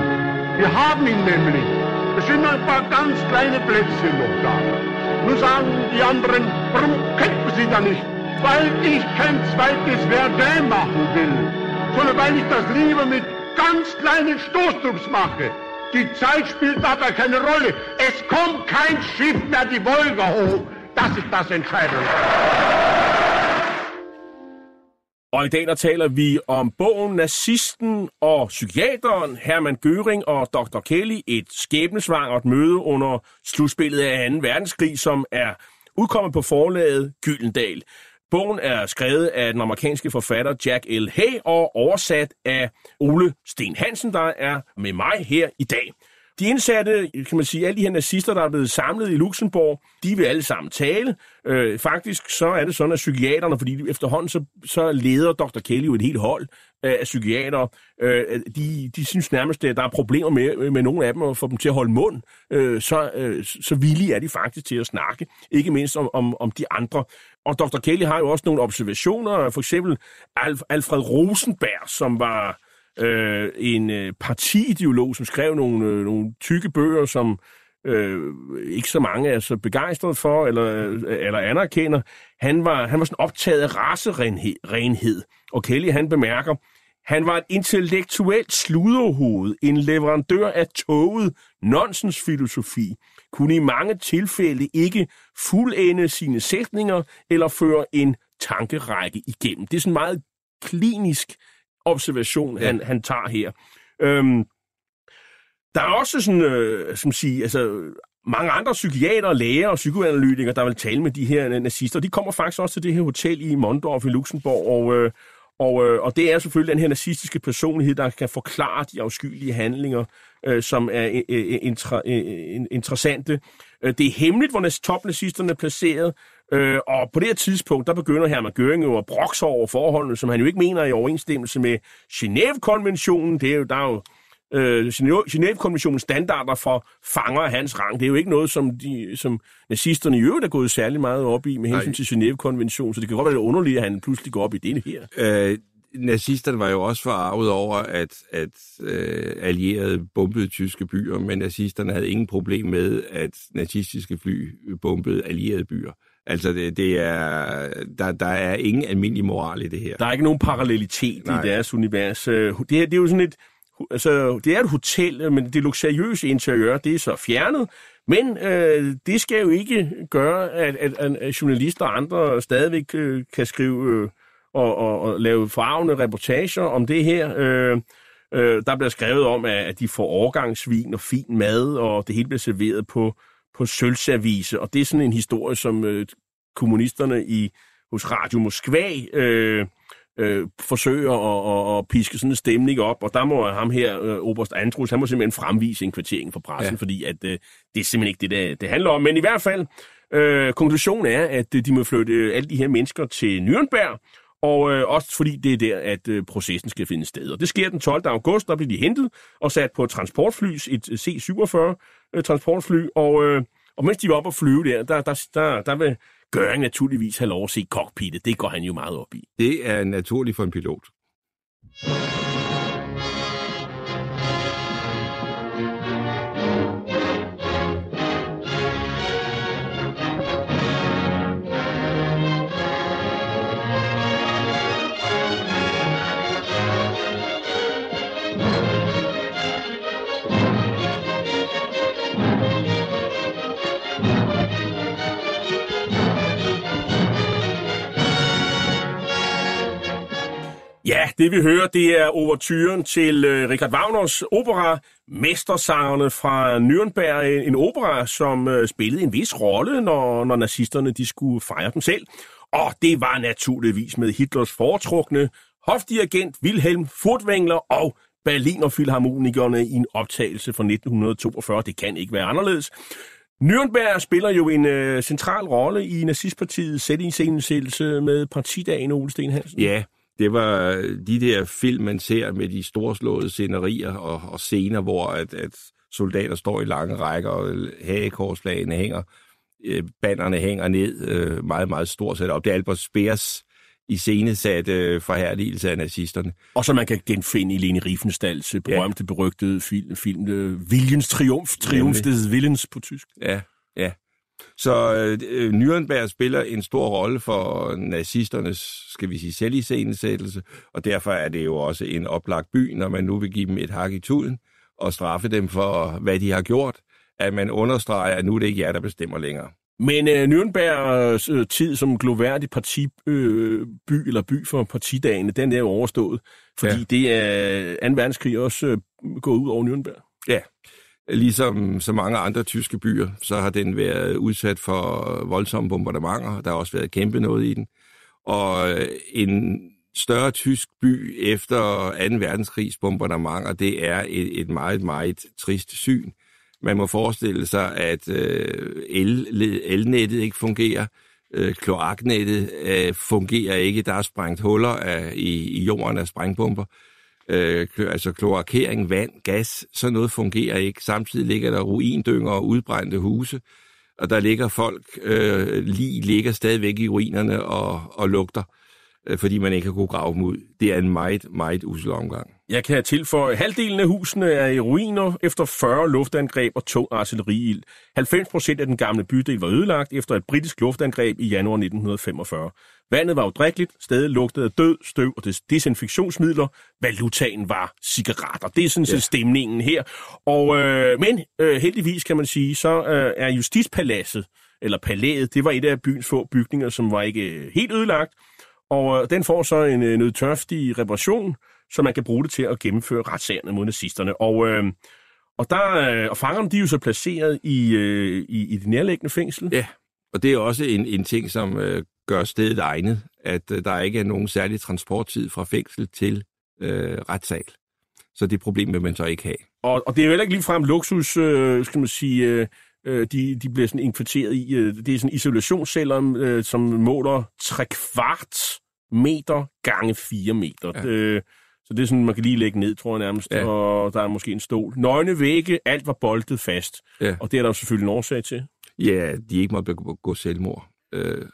Wir haben ihn nämlich. Es sind noch ein paar ganz kleine Plätzchen noch da. Nun sagen die anderen, warum kämpfen Sie da nicht? Weil ich kein zweites Verdun machen will, sondern weil ich das lieber mit ganz kleinen Stoßdrucks mache. Die Zeit spielt dabei keine Rolle. Es kommt kein Schiff mehr die Wolga hoch. Das ist das Entscheidende. Og i dag der taler vi om bogen Nazisten og psykiateren Hermann Göring og Dr. Kelly, et skæbnesvangert møde under slutspillet af 2. verdenskrig, som er udkommet på forlaget Gyldendal. Bogen er skrevet af den amerikanske forfatter Jack L. Hay og oversat af Ole Sten Hansen, der er med mig her i dag. De indsatte, kan man sige, alle de her nazister, der er blevet samlet i Luxembourg, de vil alle sammen tale. Øh, faktisk så er det sådan, at psykiaterne, fordi efterhånden så, så leder Dr. Kelly jo et helt hold øh, af psykiatere, øh, de, de synes nærmest, at der er problemer med, med nogle af dem at få dem til at holde mund. Øh, så, øh, så villige er de faktisk til at snakke, ikke mindst om, om, om de andre. Og Dr. Kelly har jo også nogle observationer, for eksempel Alf, Alfred Rosenberg, som var øh, en øh, partiideolog, som skrev nogle, øh, nogle tykke bøger, som øh, ikke så mange er så begejstret for eller, øh, eller anerkender. Han var, han var sådan optaget af racerenhed, og Kelly han bemærker, han var et intellektuelt sluderhoved, en leverandør af toget nonsensfilosofi, kunne i mange tilfælde ikke fuldende sine sætninger eller føre en tankerække igennem. Det er sådan meget klinisk observation, ja. han, han tager her. Øhm, der er også sådan, øh, som sige, altså, mange andre psykiater, læger og psykoanalytikere, der vil tale med de her nazister. De kommer faktisk også til det her hotel i Mondorf i Luxembourg, og, øh, og, øh, og det er selvfølgelig den her nazistiske personlighed, der kan forklare de afskyelige handlinger, øh, som er øh, øh intra, øh, interessante. Øh, det er hemmeligt, hvor topnazisterne er placeret, Øh, og på det her tidspunkt, der begynder Hermann Göring jo at brokse over forholdene, som han jo ikke mener er i overensstemmelse med Genève-konventionen. Det er jo, der er jo øh, Genève-konventionens standarder for fanger af hans rang. Det er jo ikke noget, som, de, som nazisterne i øvrigt er gået særlig meget op i med hensyn Nej. til Genève-konventionen, så det kan godt være lidt underligt, at han pludselig går op i det her. Øh, nazisterne var jo også forarvet over, at, at øh, allierede bombede tyske byer, men nazisterne havde ingen problem med, at nazistiske fly bombede allierede byer. Altså, det, det er, der, der er ingen almindelig moral i det her. Der er ikke nogen parallelitet Nej. i deres univers. Øh, Det, her, det er jo sådan et, altså, det er et hotel, men det luksuriøse interiør, det er så fjernet. Men øh, det skal jo ikke gøre, at, at, at journalister og andre stadigvæk øh, kan skrive øh, og, og, og lave farvende reportager om det her. Øh, øh, der bliver skrevet om, at, at de får overgangsvin og fin mad, og det hele bliver serveret på, på sølvservice. Og det er sådan en historie, som øh, kommunisterne i hos Radio Moskva øh, øh, forsøger at, at, at piske sådan en stemning op, og der må ham her, øh, Oberst Andrus, han må simpelthen fremvise en kvartering fra pressen, ja. fordi at, øh, det er simpelthen ikke det, det, det handler om. Men i hvert fald, øh, konklusionen er, at de må flytte alle de her mennesker til Nürnberg, og øh, også fordi det er der, at øh, processen skal finde sted. Og det sker den 12. august, der bliver de hentet og sat på et transportfly, et øh, C-47 øh, transportfly, og, øh, og mens de var oppe at flyve der, der, der, der, der vil Gøring naturligvis have lov at se cockpittet. Det går han jo meget op i. Det er naturligt for en pilot. Det vi hører, det er overturen til øh, Richard Wagners opera Mestersangerne fra Nürnberg. En opera, som øh, spillede en vis rolle, når, når nazisterne de skulle fejre dem selv. Og det var naturligvis med Hitlers foretrukne hofdirigent Wilhelm Furtwängler og Berliner Philharmonikerne i en optagelse fra 1942. Det kan ikke være anderledes. Nürnberg spiller jo en øh, central rolle i nazistpartiets sætningsindsættelse med partidagen Ole Sten Hansen. Ja, det var de der film, man ser med de storslåede scenerier og, og scener, hvor at, at soldater står i lange rækker, og hagekorsflagene hænger, øh, banderne hænger ned, øh, meget, meget stort sat op. Det er Albert Speers i scenesat øh, forhærligelse af nazisterne. Og så man kan genfinde i Lene Riefenstahls øh, berømte, ja. berygtede film, film øh, Viljens Triumf, Triumf des Willens på tysk. Ja, ja. Så øh, Nürnberg spiller en stor rolle for nazisternes, skal vi sige, selviscenesættelse, og derfor er det jo også en oplagt by, når man nu vil give dem et hak i tuden og straffe dem for, hvad de har gjort, at man understreger, at nu er det ikke jer, der bestemmer længere. Men øh, Nürnbergs øh, tid som gloværdig parti, øh, by eller by for partidagene, den er jo overstået, fordi ja. det er 2. verdenskrig også øh, gået ud over Nürnberg. Ja, Ligesom så mange andre tyske byer, så har den været udsat for voldsomme bombardementer. Der har også været kæmpe noget i den. Og øh, en større tysk by efter 2. verdenskrigs bombardementer, det er et, et meget, meget trist syn. Man må forestille sig, at øh, el, elnettet ikke fungerer, øh, kloaknettet øh, fungerer ikke, der er sprængt huller af, i, i jorden af sprængbomber øh, øh, altså kloakering, vand, gas, sådan noget fungerer ikke. Samtidig ligger der ruindynger og udbrændte huse, og der ligger folk, øh, lige ligger stadigvæk i ruinerne og, og lugter, øh, fordi man ikke har kunne grave dem ud. Det er en meget, meget usel omgang. Jeg kan tilføje, at halvdelen af husene er i ruiner efter 40 luftangreb og tung artilleriild. 90 procent af den gamle bydel var ødelagt efter et britisk luftangreb i januar 1945. Vandet var udrikkeligt, stedet lugtede af død, støv og desinfektionsmidler. Valutaen var cigaretter. Det er sådan set ja. stemningen her. Og, øh, men øh, heldigvis kan man sige, så øh, er Justitspaladset, eller palæet, det var et af byens få bygninger, som var ikke øh, helt ødelagt. Og øh, den får så en øh, nødtørftig reparation, så man kan bruge det til at gennemføre retssagerne mod nazisterne. Og, øh, og, der, øh, og fangerne de er jo så placeret i, øh, i, i det nærliggende fængsel. Ja, og det er også en, en ting, som øh, gør stedet egnet, at øh, der ikke er nogen særlig transporttid fra fængsel til øh, retssal. Så det problem vil man så ikke have. Og, og det er jo heller ikke ligefrem luksus, øh, skal man sige, øh, øh de, de bliver sådan inkvarteret i. Øh, det er sådan isolationsceller, øh, som måler 3 kvart meter gange 4 meter. Ja. Øh, så det er sådan, man kan lige lægge ned, tror jeg nærmest, ja. og der er måske en stol. Nøgne vægge, alt var boltet fast. Ja. Og det er der jo selvfølgelig en årsag til. Ja, de ikke måtte begå selvmord. Øh,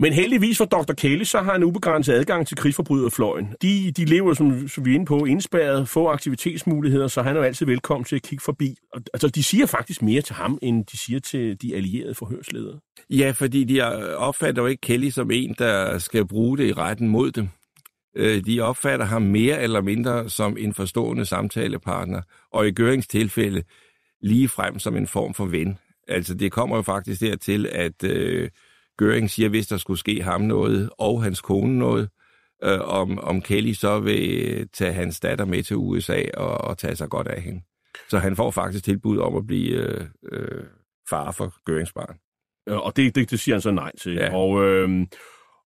men heldigvis for Dr. Kelly, så har han ubegrænset adgang til krigsforbryderfløjen. De, de lever, som, som vi er inde på, indspærret, få aktivitetsmuligheder, så han er jo altid velkommen til at kigge forbi. Og, altså, de siger faktisk mere til ham, end de siger til de allierede forhørsledere. Ja, fordi de opfatter jo ikke Kelly som en, der skal bruge det i retten mod dem. Øh, de opfatter ham mere eller mindre som en forstående samtalepartner, og i Gørings tilfælde lige frem som en form for ven. Altså, det kommer jo faktisk dertil, at øh, Göring siger, hvis der skulle ske ham noget, og hans kone noget, øh, om, om Kelly så vil tage hans datter med til USA og, og tage sig godt af hende. Så han får faktisk tilbud om at blive øh, øh, far for Görings barn. Og det, det, det siger han så nej til. Ja. Og, øh,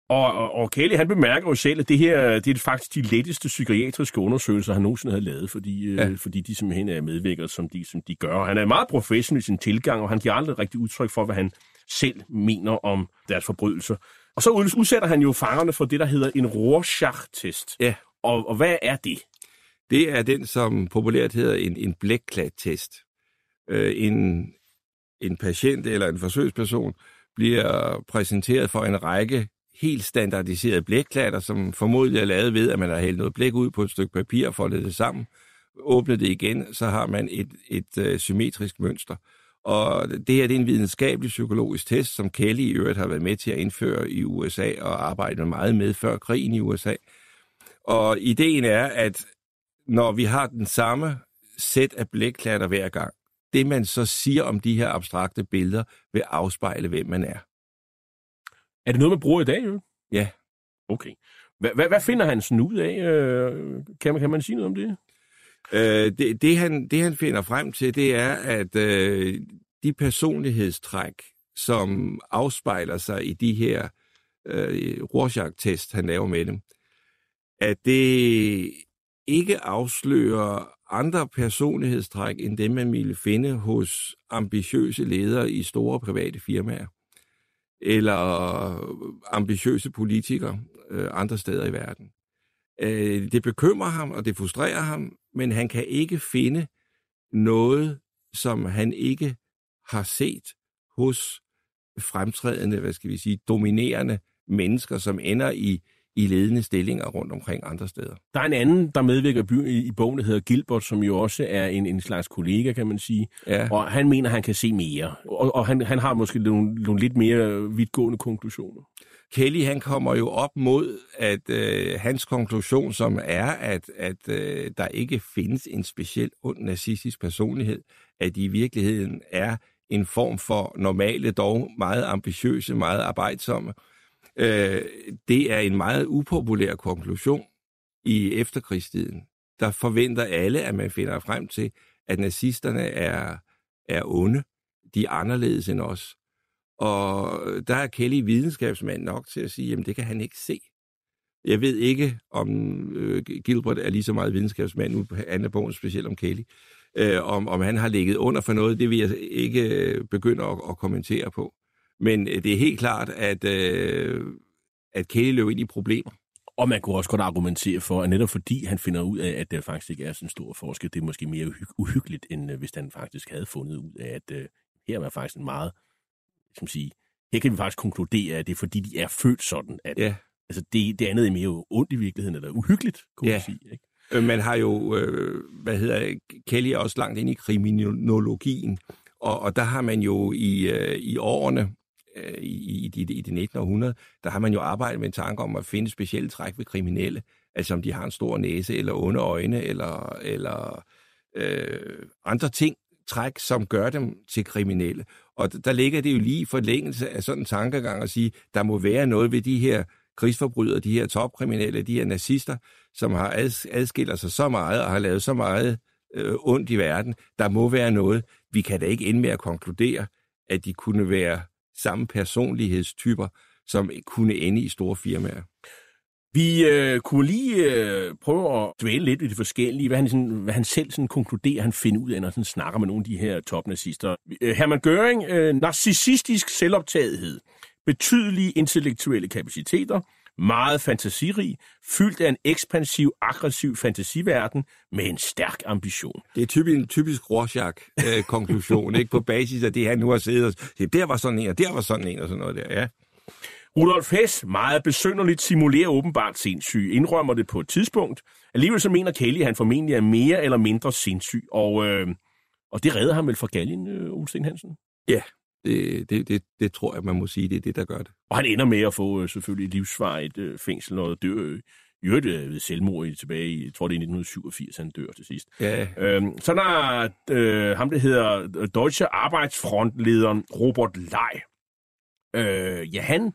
og, og, og Kelly, han bemærker jo selv, at det her det er faktisk de letteste psykiatriske undersøgelser, han nogensinde har lavet, fordi, øh, ja. øh, fordi de simpelthen er medvirker, som de, som de gør. Han er meget professionel i sin tilgang, og han giver aldrig rigtig udtryk for, hvad han selv mener om deres forbrydelser. Og så udsætter han jo fangerne for det, der hedder en Rorschach-test. Ja. Og, og hvad er det? Det er den, som populært hedder en, en blækklat-test. Øh, en, en patient eller en forsøgsperson bliver præsenteret for en række helt standardiserede blækklatter, som formodentlig er lavet ved, at man har hældt noget blæk ud på et stykke papir og foldet det sammen. Åbner det igen, så har man et, et, uh, symmetrisk mønster. Og det her det er en videnskabelig psykologisk test, som Kelly i øvrigt har været med til at indføre i USA og arbejdet meget med før krigen i USA. Og ideen er, at når vi har den samme sæt af blækklatter hver gang, det man så siger om de her abstrakte billeder, vil afspejle, hvem man er. Er det noget, man bruger i dag? Jo? Ja. Okay. Hvad, hvad finder han sådan ud af? Øh, kan man, kan man sige noget om det? Øh, det, det, han, det han finder frem til, det er, at øh, de personlighedstræk, som afspejler sig i de her øh, Rorschach-test, han laver med dem, at det ikke afslører andre personlighedstræk end dem, man ville finde hos ambitiøse ledere i store private firmaer eller ambitiøse politikere øh, andre steder i verden. Øh, det bekymrer ham, og det frustrerer ham, men han kan ikke finde noget, som han ikke har set hos fremtrædende, hvad skal vi sige, dominerende mennesker, som ender i i ledende stillinger rundt omkring andre steder. Der er en anden, der medvirker i, i bogen, der hedder Gilbert, som jo også er en, en slags kollega, kan man sige. Ja. Og han mener, han kan se mere. Og, og han, han har måske nogle, nogle lidt mere vidtgående konklusioner. Kelly han kommer jo op mod at øh, hans konklusion, som er, at, at øh, der ikke findes en speciel ond nazistisk personlighed, at de i virkeligheden er en form for normale, dog meget ambitiøse, meget arbejdsomme, Øh, det er en meget upopulær konklusion i efterkrigstiden. Der forventer alle, at man finder frem til, at nazisterne er, er onde. De er anderledes end os. Og der er Kelly videnskabsmand nok til at sige, jamen det kan han ikke se. Jeg ved ikke, om øh, Gilbert er lige så meget videnskabsmand, nu på andre bogen, specielt om Kelly, øh, om, om han har ligget under for noget, det vil jeg ikke øh, begynde at, at kommentere på. Men øh, det er helt klart, at, øh, at Kelly løb ind i problemer. Og man kunne også godt argumentere for, at netop fordi han finder ud af, at der faktisk ikke er sådan en stor forskel, det er måske mere uhy- uhyggeligt, end øh, hvis han faktisk havde fundet ud af, at øh, her var faktisk en meget, som sige, her kan vi faktisk konkludere, at det er fordi, de er født sådan, at ja. altså det, det andet er mere ondt i virkeligheden, eller uhyggeligt, kunne ja. man sige. Ikke? Øh, man har jo, øh, hvad hedder Kelly er også langt ind i kriminologien, og, og der har man jo i, øh, i årene Øh, i, i, i det 19. århundrede, der har man jo arbejdet med en tanke om at finde specielle træk ved kriminelle, altså om de har en stor næse, eller onde øjne, eller, eller øh, andre ting, træk, som gør dem til kriminelle. Og der ligger det jo lige i forlængelse af sådan en tankegang at sige, der må være noget ved de her krigsforbrydere, de her topkriminelle, de her nazister, som har adskiller sig så meget og har lavet så meget øh, ondt i verden. Der må være noget. Vi kan da ikke ende med at konkludere, at de kunne være samme personlighedstyper, som kunne ende i store firmaer. Vi øh, kunne lige øh, prøve at dvæle lidt i de forskellige, hvad han, sådan, hvad han selv sådan konkluderer, han finder ud af, når han snakker med nogle af de her topnazister. Øh, Hermann Göring, øh, narcissistisk selvoptagethed, betydelige intellektuelle kapaciteter, meget fantasirig, fyldt af en ekspansiv, aggressiv fantasiverden med en stærk ambition. Det er typisk en typisk Rorschach-konklusion, øh, ikke? På basis af det, han nu har siddet og der var sådan en, og der var sådan en, og sådan noget der, ja. Rudolf Hess, meget besynderligt, simulerer åbenbart sindssyg, indrømmer det på et tidspunkt. Alligevel så mener Kelly, at han formentlig er mere eller mindre sindssyg, og, øh, og det redder ham vel fra galgen, øh, Olsen Hansen? Ja, det, det, det, det tror jeg, man må sige, det er det, der gør det. Og han ender med at få øh, selvfølgelig et livsvarigt øh, fængsel og dør øh, i øvrigt øh, ved selvmord tilbage i, jeg tror det er 1987, han dør til sidst. Ja. Øhm, så er der øh, ham, der hedder øh, Deutsche Arbejdsfrontlederen Robert Lej. Øh, ja, han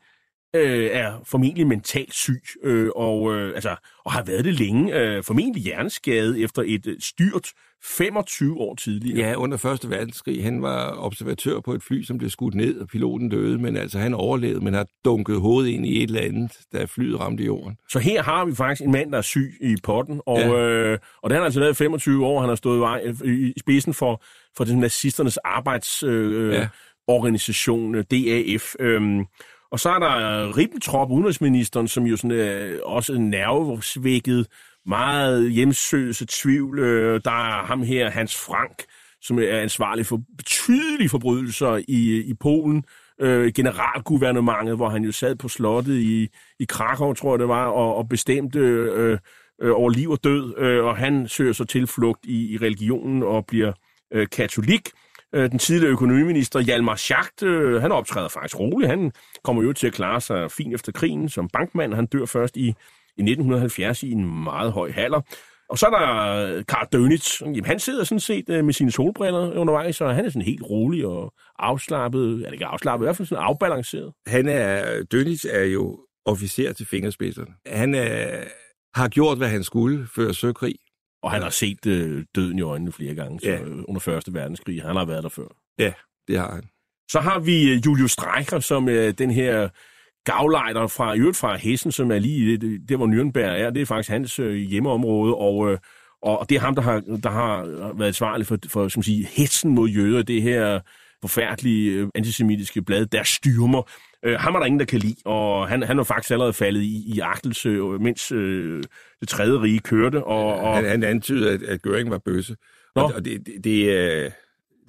øh, er formentlig mentalt syg, øh, og, øh, altså, og har været det længe. Øh, formentlig hjerneskade efter et øh, styrt 25 år tidligere. Ja, under Første Verdenskrig. Han var observatør på et fly, som blev skudt ned, og piloten døde, men altså han overlevede, men har dunket hovedet ind i et eller andet, da flyet ramte jorden. Så her har vi faktisk en mand, der er syg i potten, og, ja. øh, og det har han altså i 25 år. Han har stået i, vej, i spidsen for, for den nazisternes arbejdsorganisation, øh, ja. DAF. Øhm, og så er der Ribbentrop, udenrigsministeren, som jo sådan, øh, også er nervesvækket, meget hjemsøgelse tvivl. Øh, der er ham her, Hans Frank, som er ansvarlig for betydelige forbrydelser i, øh, i Polen. Øh, generalguvernementet, hvor han jo sad på slottet i, i Krakow, tror jeg det var, og, og bestemte øh, øh, over liv og død. Øh, og han søger så tilflugt i, i religionen og bliver øh, katolik. Øh, den tidligere økonomiminister Hjalmar Schacht, øh, han optræder faktisk roligt. Han kommer jo til at klare sig fint efter krigen som bankmand. Han dør først i, i 1970 i en meget høj halder. Og så er der øh, Karl Dönitz. Jamen, han sidder sådan set øh, med sine solbriller undervejs, og han er sådan helt rolig og afslappet. Eller ikke afslappet, i hvert fald sådan afbalanceret. Han er, Dönitz er jo officer til fingerspidserne. Han er, har gjort, hvad han skulle før søkrig. Og han har set øh, døden i øjnene flere gange så, Ja. øh, under Første Verdenskrig. Han har været der før. Ja, det har han. Så har vi øh, Julius Streicher, som er den her gavlejder fra, i øvrigt fra Hessen, som er lige det, det hvor Nürnberg er. Det er faktisk hans øh, hjemmeområde, og, øh, og det er ham, der har, der har været ansvarlig for, for som sige, hetsen mod jøder, det her forfærdelige øh, antisemitiske blad, der styrmer. Øh, ham er der ingen, der kan lide, og han, han er faktisk allerede faldet i, i agtelse, øh, mens øh, det tredje rige kørte. Og, og Han, han antydede, at, at Göring var bøsse. Nå. Og, og det, det, det, øh,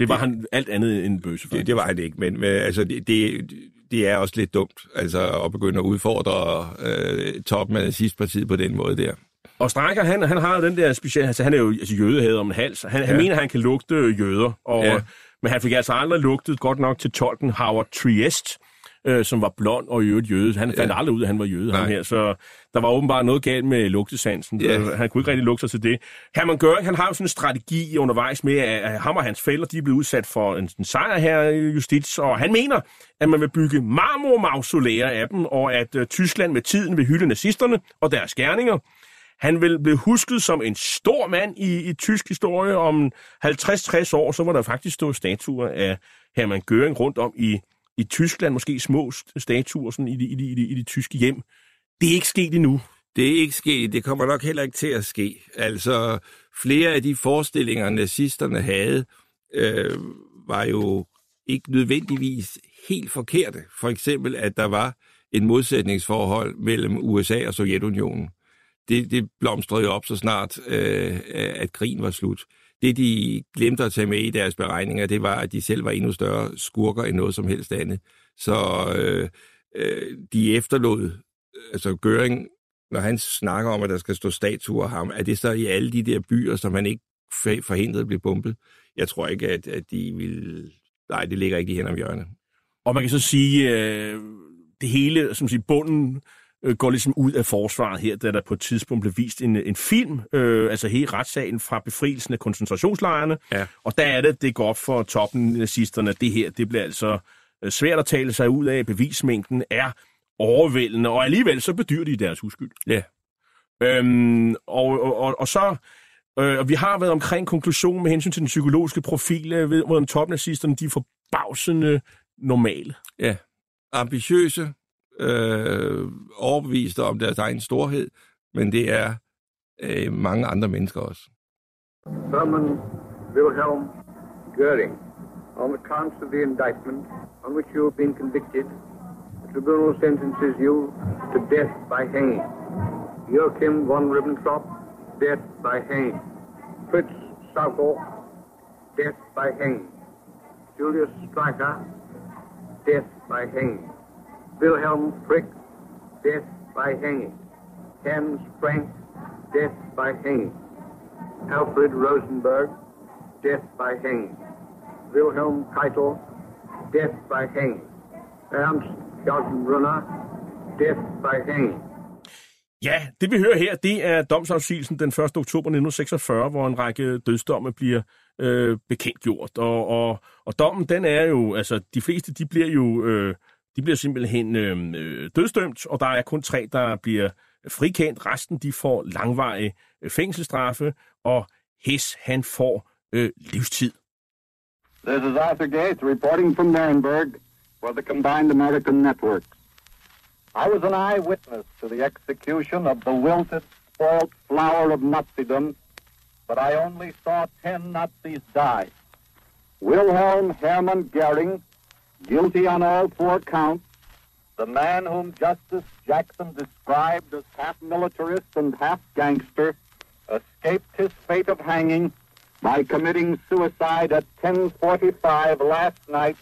det var han alt andet end bøse, det, faktisk. det var han ikke, men, men altså, det, det, det er også lidt dumt altså, at begynde at udfordre øh, toppen af nazistpartiet på den måde der. Og Strækker, han, han har den der specielle... Altså, han er jo altså, jødehader om en hals. Han, ja. han mener, han kan lugte jøder. Og, ja. Men han fik altså aldrig lugtet godt nok til tolken Howard Triest, øh, som var blond og i øvrigt jøde. Han fandt Ja. aldrig ud af, at han var jøde, ham Nej. her. Så der var åbenbart noget galt med lugtesansen. Ja. Øh, Han kunne ikke rigtig lugte sig til det. Herman Göring, han har jo sådan en strategi undervejs med, at ham og hans fælder, de er blevet udsat for en, en sejr her i justits, og han mener, at man vil bygge marmormausolæer af dem, og at uh, Tyskland med tiden vil hylde nazisterne og deres gerninger. Han vil blive husket som en stor mand i, i tysk historie. Om 50-60 år, så må der faktisk stå statuer af Hermann Göring rundt om i, i Tyskland. Måske små statuer sådan i, de, i, de, i, de, i de tyske hjem. Det er ikke sket endnu. Det er ikke sket. Det kommer nok heller ikke til at ske. Altså, flere af de forestillinger, nazisterne havde, øh, var jo ikke nødvendigvis helt forkerte. For eksempel, at der var et modsætningsforhold mellem USA og Sovjetunionen. Det, det blomstrede jo op så snart, øh, at krigen var slut. Det, de glemte at tage med i deres beregninger, det var, at de selv var endnu større skurker end noget som helst andet. Så øh, øh, de efterlod, altså Göring når han snakker om, at der skal stå statuer af ham, er det så i alle de der byer, som han ikke forhindrede at blive bombet? Jeg tror ikke, at, at de vil... Nej, det ligger ikke i hen om hjørnet. Og man kan så sige, øh, det hele, som siger, bunden øh, går ligesom ud af forsvaret her, da der på et tidspunkt blev vist en, en film, øh, altså hele retssagen fra befrielsen af koncentrationslejrene. Ja. Og der er det, det går op for toppen nazisterne, at det her, det bliver altså øh, svært at tale sig ud af. Bevismængden er overvældende, og alligevel så bedyrer de deres uskyld. Ja. Øhm, og, og, og, og så, øh, og vi har været omkring konklusionen med hensyn til den psykologiske profil, øh, ved, hvor topnazisterne, de er forbavsende normale. Ja. Ambitiøse, øh, overbeviste om deres egen storhed, men det er øh, mange andre mennesker også. Hermann Wilhelm Göring, on the counts of the indictment on which you have been convicted, the tribunal sentences you to death by hanging. Joachim von Ribbentrop, death by hanging. Fritz Sauckel, death by hanging. Julius Streicher, death by hanging. Wilhelm Frick, death by hanging. Hans Frank, death by hanging. Alfred Rosenberg, death by hanging. Wilhelm Keitel, death by hanging. Ernst Schausenbrunner, death by hanging. Ja, det vi hører her, det er domsafsigelsen den 1. oktober 1946, hvor en række dødsdomme bliver øh, bekendtgjort. Og, og, og dommen, den er jo, altså de fleste, de bliver jo, øh, de bliver simpelthen øhm, øh, dødsdømt, og der er kun tre, der bliver frikendt. Resten, de får langvarige øh, fængselsstraffe, og Hess, han får øh, livstid. This is Arthur Gates reporting from Nuremberg for the Combined American Network. I was an eyewitness to the execution of the wilted, spoiled flower of Nazism, but I only saw ten Nazis die. Wilhelm Hermann Goering, guilty on all four counts, the man whom Justice Jackson described as half militarist and half gangster, escaped his fate of hanging by committing suicide at 10:45 last night,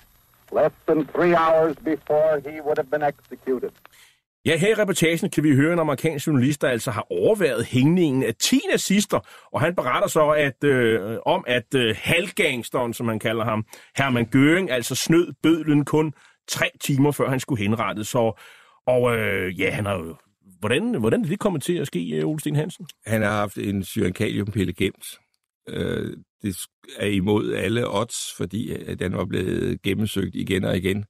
less than three hours before he would have been executed. Ja, her i reportagen kan vi høre en amerikansk journalist, der altså har overværet hængningen af 10 nazister, og han beretter så at, øh, om, at øh, halvgangsteren, som man kalder ham, Hermann Göring, altså snød bødlen kun tre timer før han skulle henrettes. Så, og øh, ja, han har jo... Hvordan, hvordan er det kommet til at ske, øh, Ole Sten Hansen? Han har haft en syrenkaliumpille gemt. Øh, det er imod alle odds, fordi at den var blevet gennemsøgt igen og igen.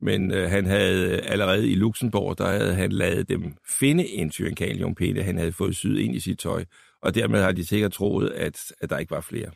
Men øh, han havde øh, allerede i Luxembourg, der havde han lavet dem finde en syrenkaliumpille, han havde fået syet ind i sit tøj. Og dermed har de sikkert troet, at, at der ikke var flere.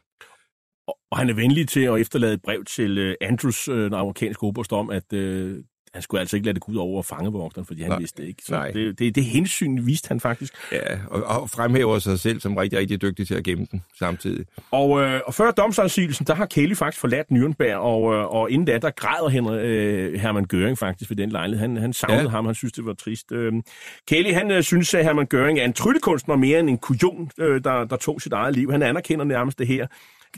Og han er venlig til at efterlade et brev til øh, Andrews, øh, den amerikanske oberst, om, at øh, han skulle altså ikke lade det gå ud over fangevogteren, fordi han Nej. vidste det ikke. Så Nej. det, det, det hensyn viste han faktisk. Ja, og, og fremhæver sig selv som rigtig, rigtig dygtig til at gemme den samtidig. Og, øh, og før domsafsigelsen, der har Kelly faktisk forladt Nürnberg, og, øh, og inden da, der græder Henry, øh, Hermann Göring faktisk ved den lejlighed. Han, han savnede. Ja. ham, han synes, det var trist. Øh, Kelly, han øh, synes, at Hermann Göring er en tryllekunstner mere end en kujon, øh, der, der tog sit eget liv. Han anerkender nærmest det her.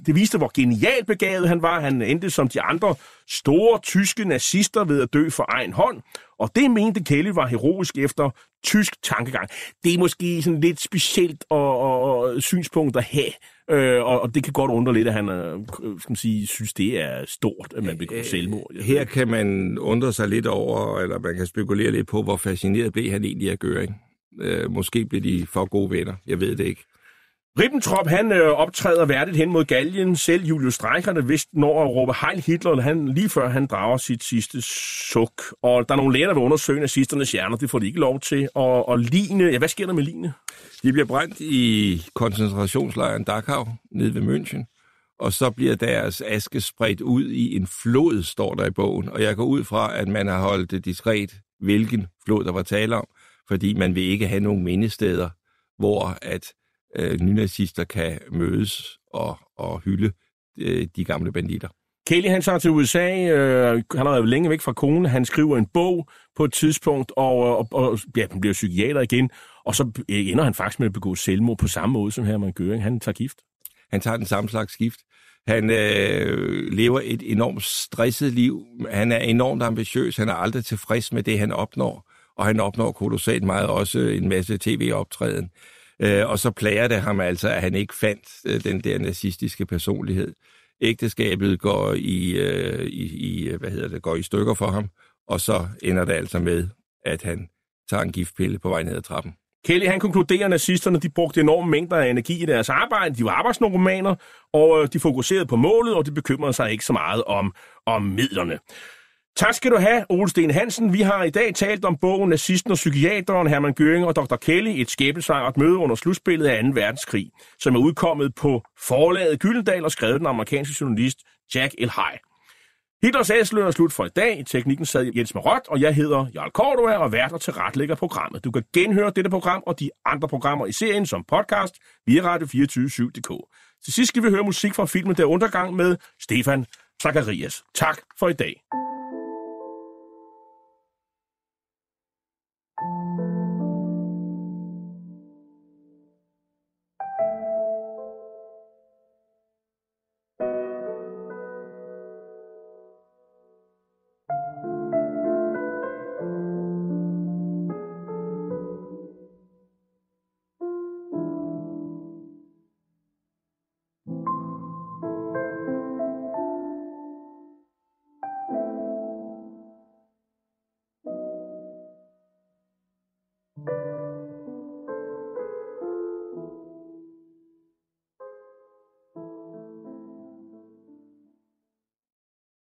Det viste, hvor genialt begavet han var. Han endte som de andre store tyske nazister ved at dø for egen hånd. Og det mente Kelly var heroisk efter tysk tankegang. Det er måske sådan lidt specielt og, og, og synspunkt at have, øh, og, og det kan godt undre lidt, at han øh, skal man sige, synes, det er stort, at man begår selvmord. Jeg ved Her kan man undre sig lidt over, eller man kan spekulere lidt på, hvor fascineret blev han egentlig af Göring. Øh, måske blev de for gode venner, jeg ved det ikke. Ribbentrop, han øh, optræder værdigt hen mod galgen. Selv Julius Streicherne der vist når at råbe Heil Hitler, han, lige før han drager sit sidste suk. Og der er nogle læger, der vil undersøge nazisternes hjerner. Det får de ikke lov til. Og, og Line, ja, hvad sker der med Line? De bliver brændt i koncentrationslejren Dachau nede ved München, og så bliver deres aske spredt ud i en flod, står der i bogen. Og jeg går ud fra, at man har holdt det diskret, hvilken flod der var tale om, fordi man vil ikke have nogen mindesteder, hvor at øh, nynazister kan mødes og, og hylde øh, de gamle banditter. Kelly, han tager til USA. Øh, han har været længe væk fra konen. Han skriver en bog på et tidspunkt, og, og, og ja, han bliver psykiater igen. Og så ender han faktisk med at begå selvmord på samme måde som Hermann Göring. Han tager gift. Han tager den samme slags skift. Han øh, lever et enormt stresset liv. Han er enormt ambitiøs. Han er aldrig tilfreds med det, han opnår. Og han opnår kolossalt meget også en masse tv-optræden. Øh, og så plager det ham altså, at han ikke fandt øh, den der nazistiske personlighed. Ægteskabet går i, øh, i, i, øh, hvad hedder det, går i stykker for ham, og så ender det altså med, at han tager en giftpille på vej ned ad trappen. Kelly, han konkluderer, at nazisterne de brugte enorme mængder af energi i deres arbejde. De var arbejdsnarkomaner, og øh, de fokuserede på målet, og de bekymrede sig ikke så meget om, om midlerne. Tak skal du have, Ole Sten Hansen. Vi har i dag talt om bogen Nazisten og psykiateren Hermann Göring og Dr. Kelly, et skæbnesvangert møde under slutspillet af 2. verdenskrig, som er udkommet på forlaget Gyldendal og skrevet af den amerikanske journalist Jack L. High. Hitlers æsler er slut for i dag. Teknikken sad Jens Marot, og jeg hedder Jarl Cordua og vært og tilretlægger programmet. Du kan genhøre dette program og de andre programmer i serien som podcast via radio247.dk. Til sidst skal vi høre musik fra filmen Der Undergang med Stefan Zacharias. Tak for i dag.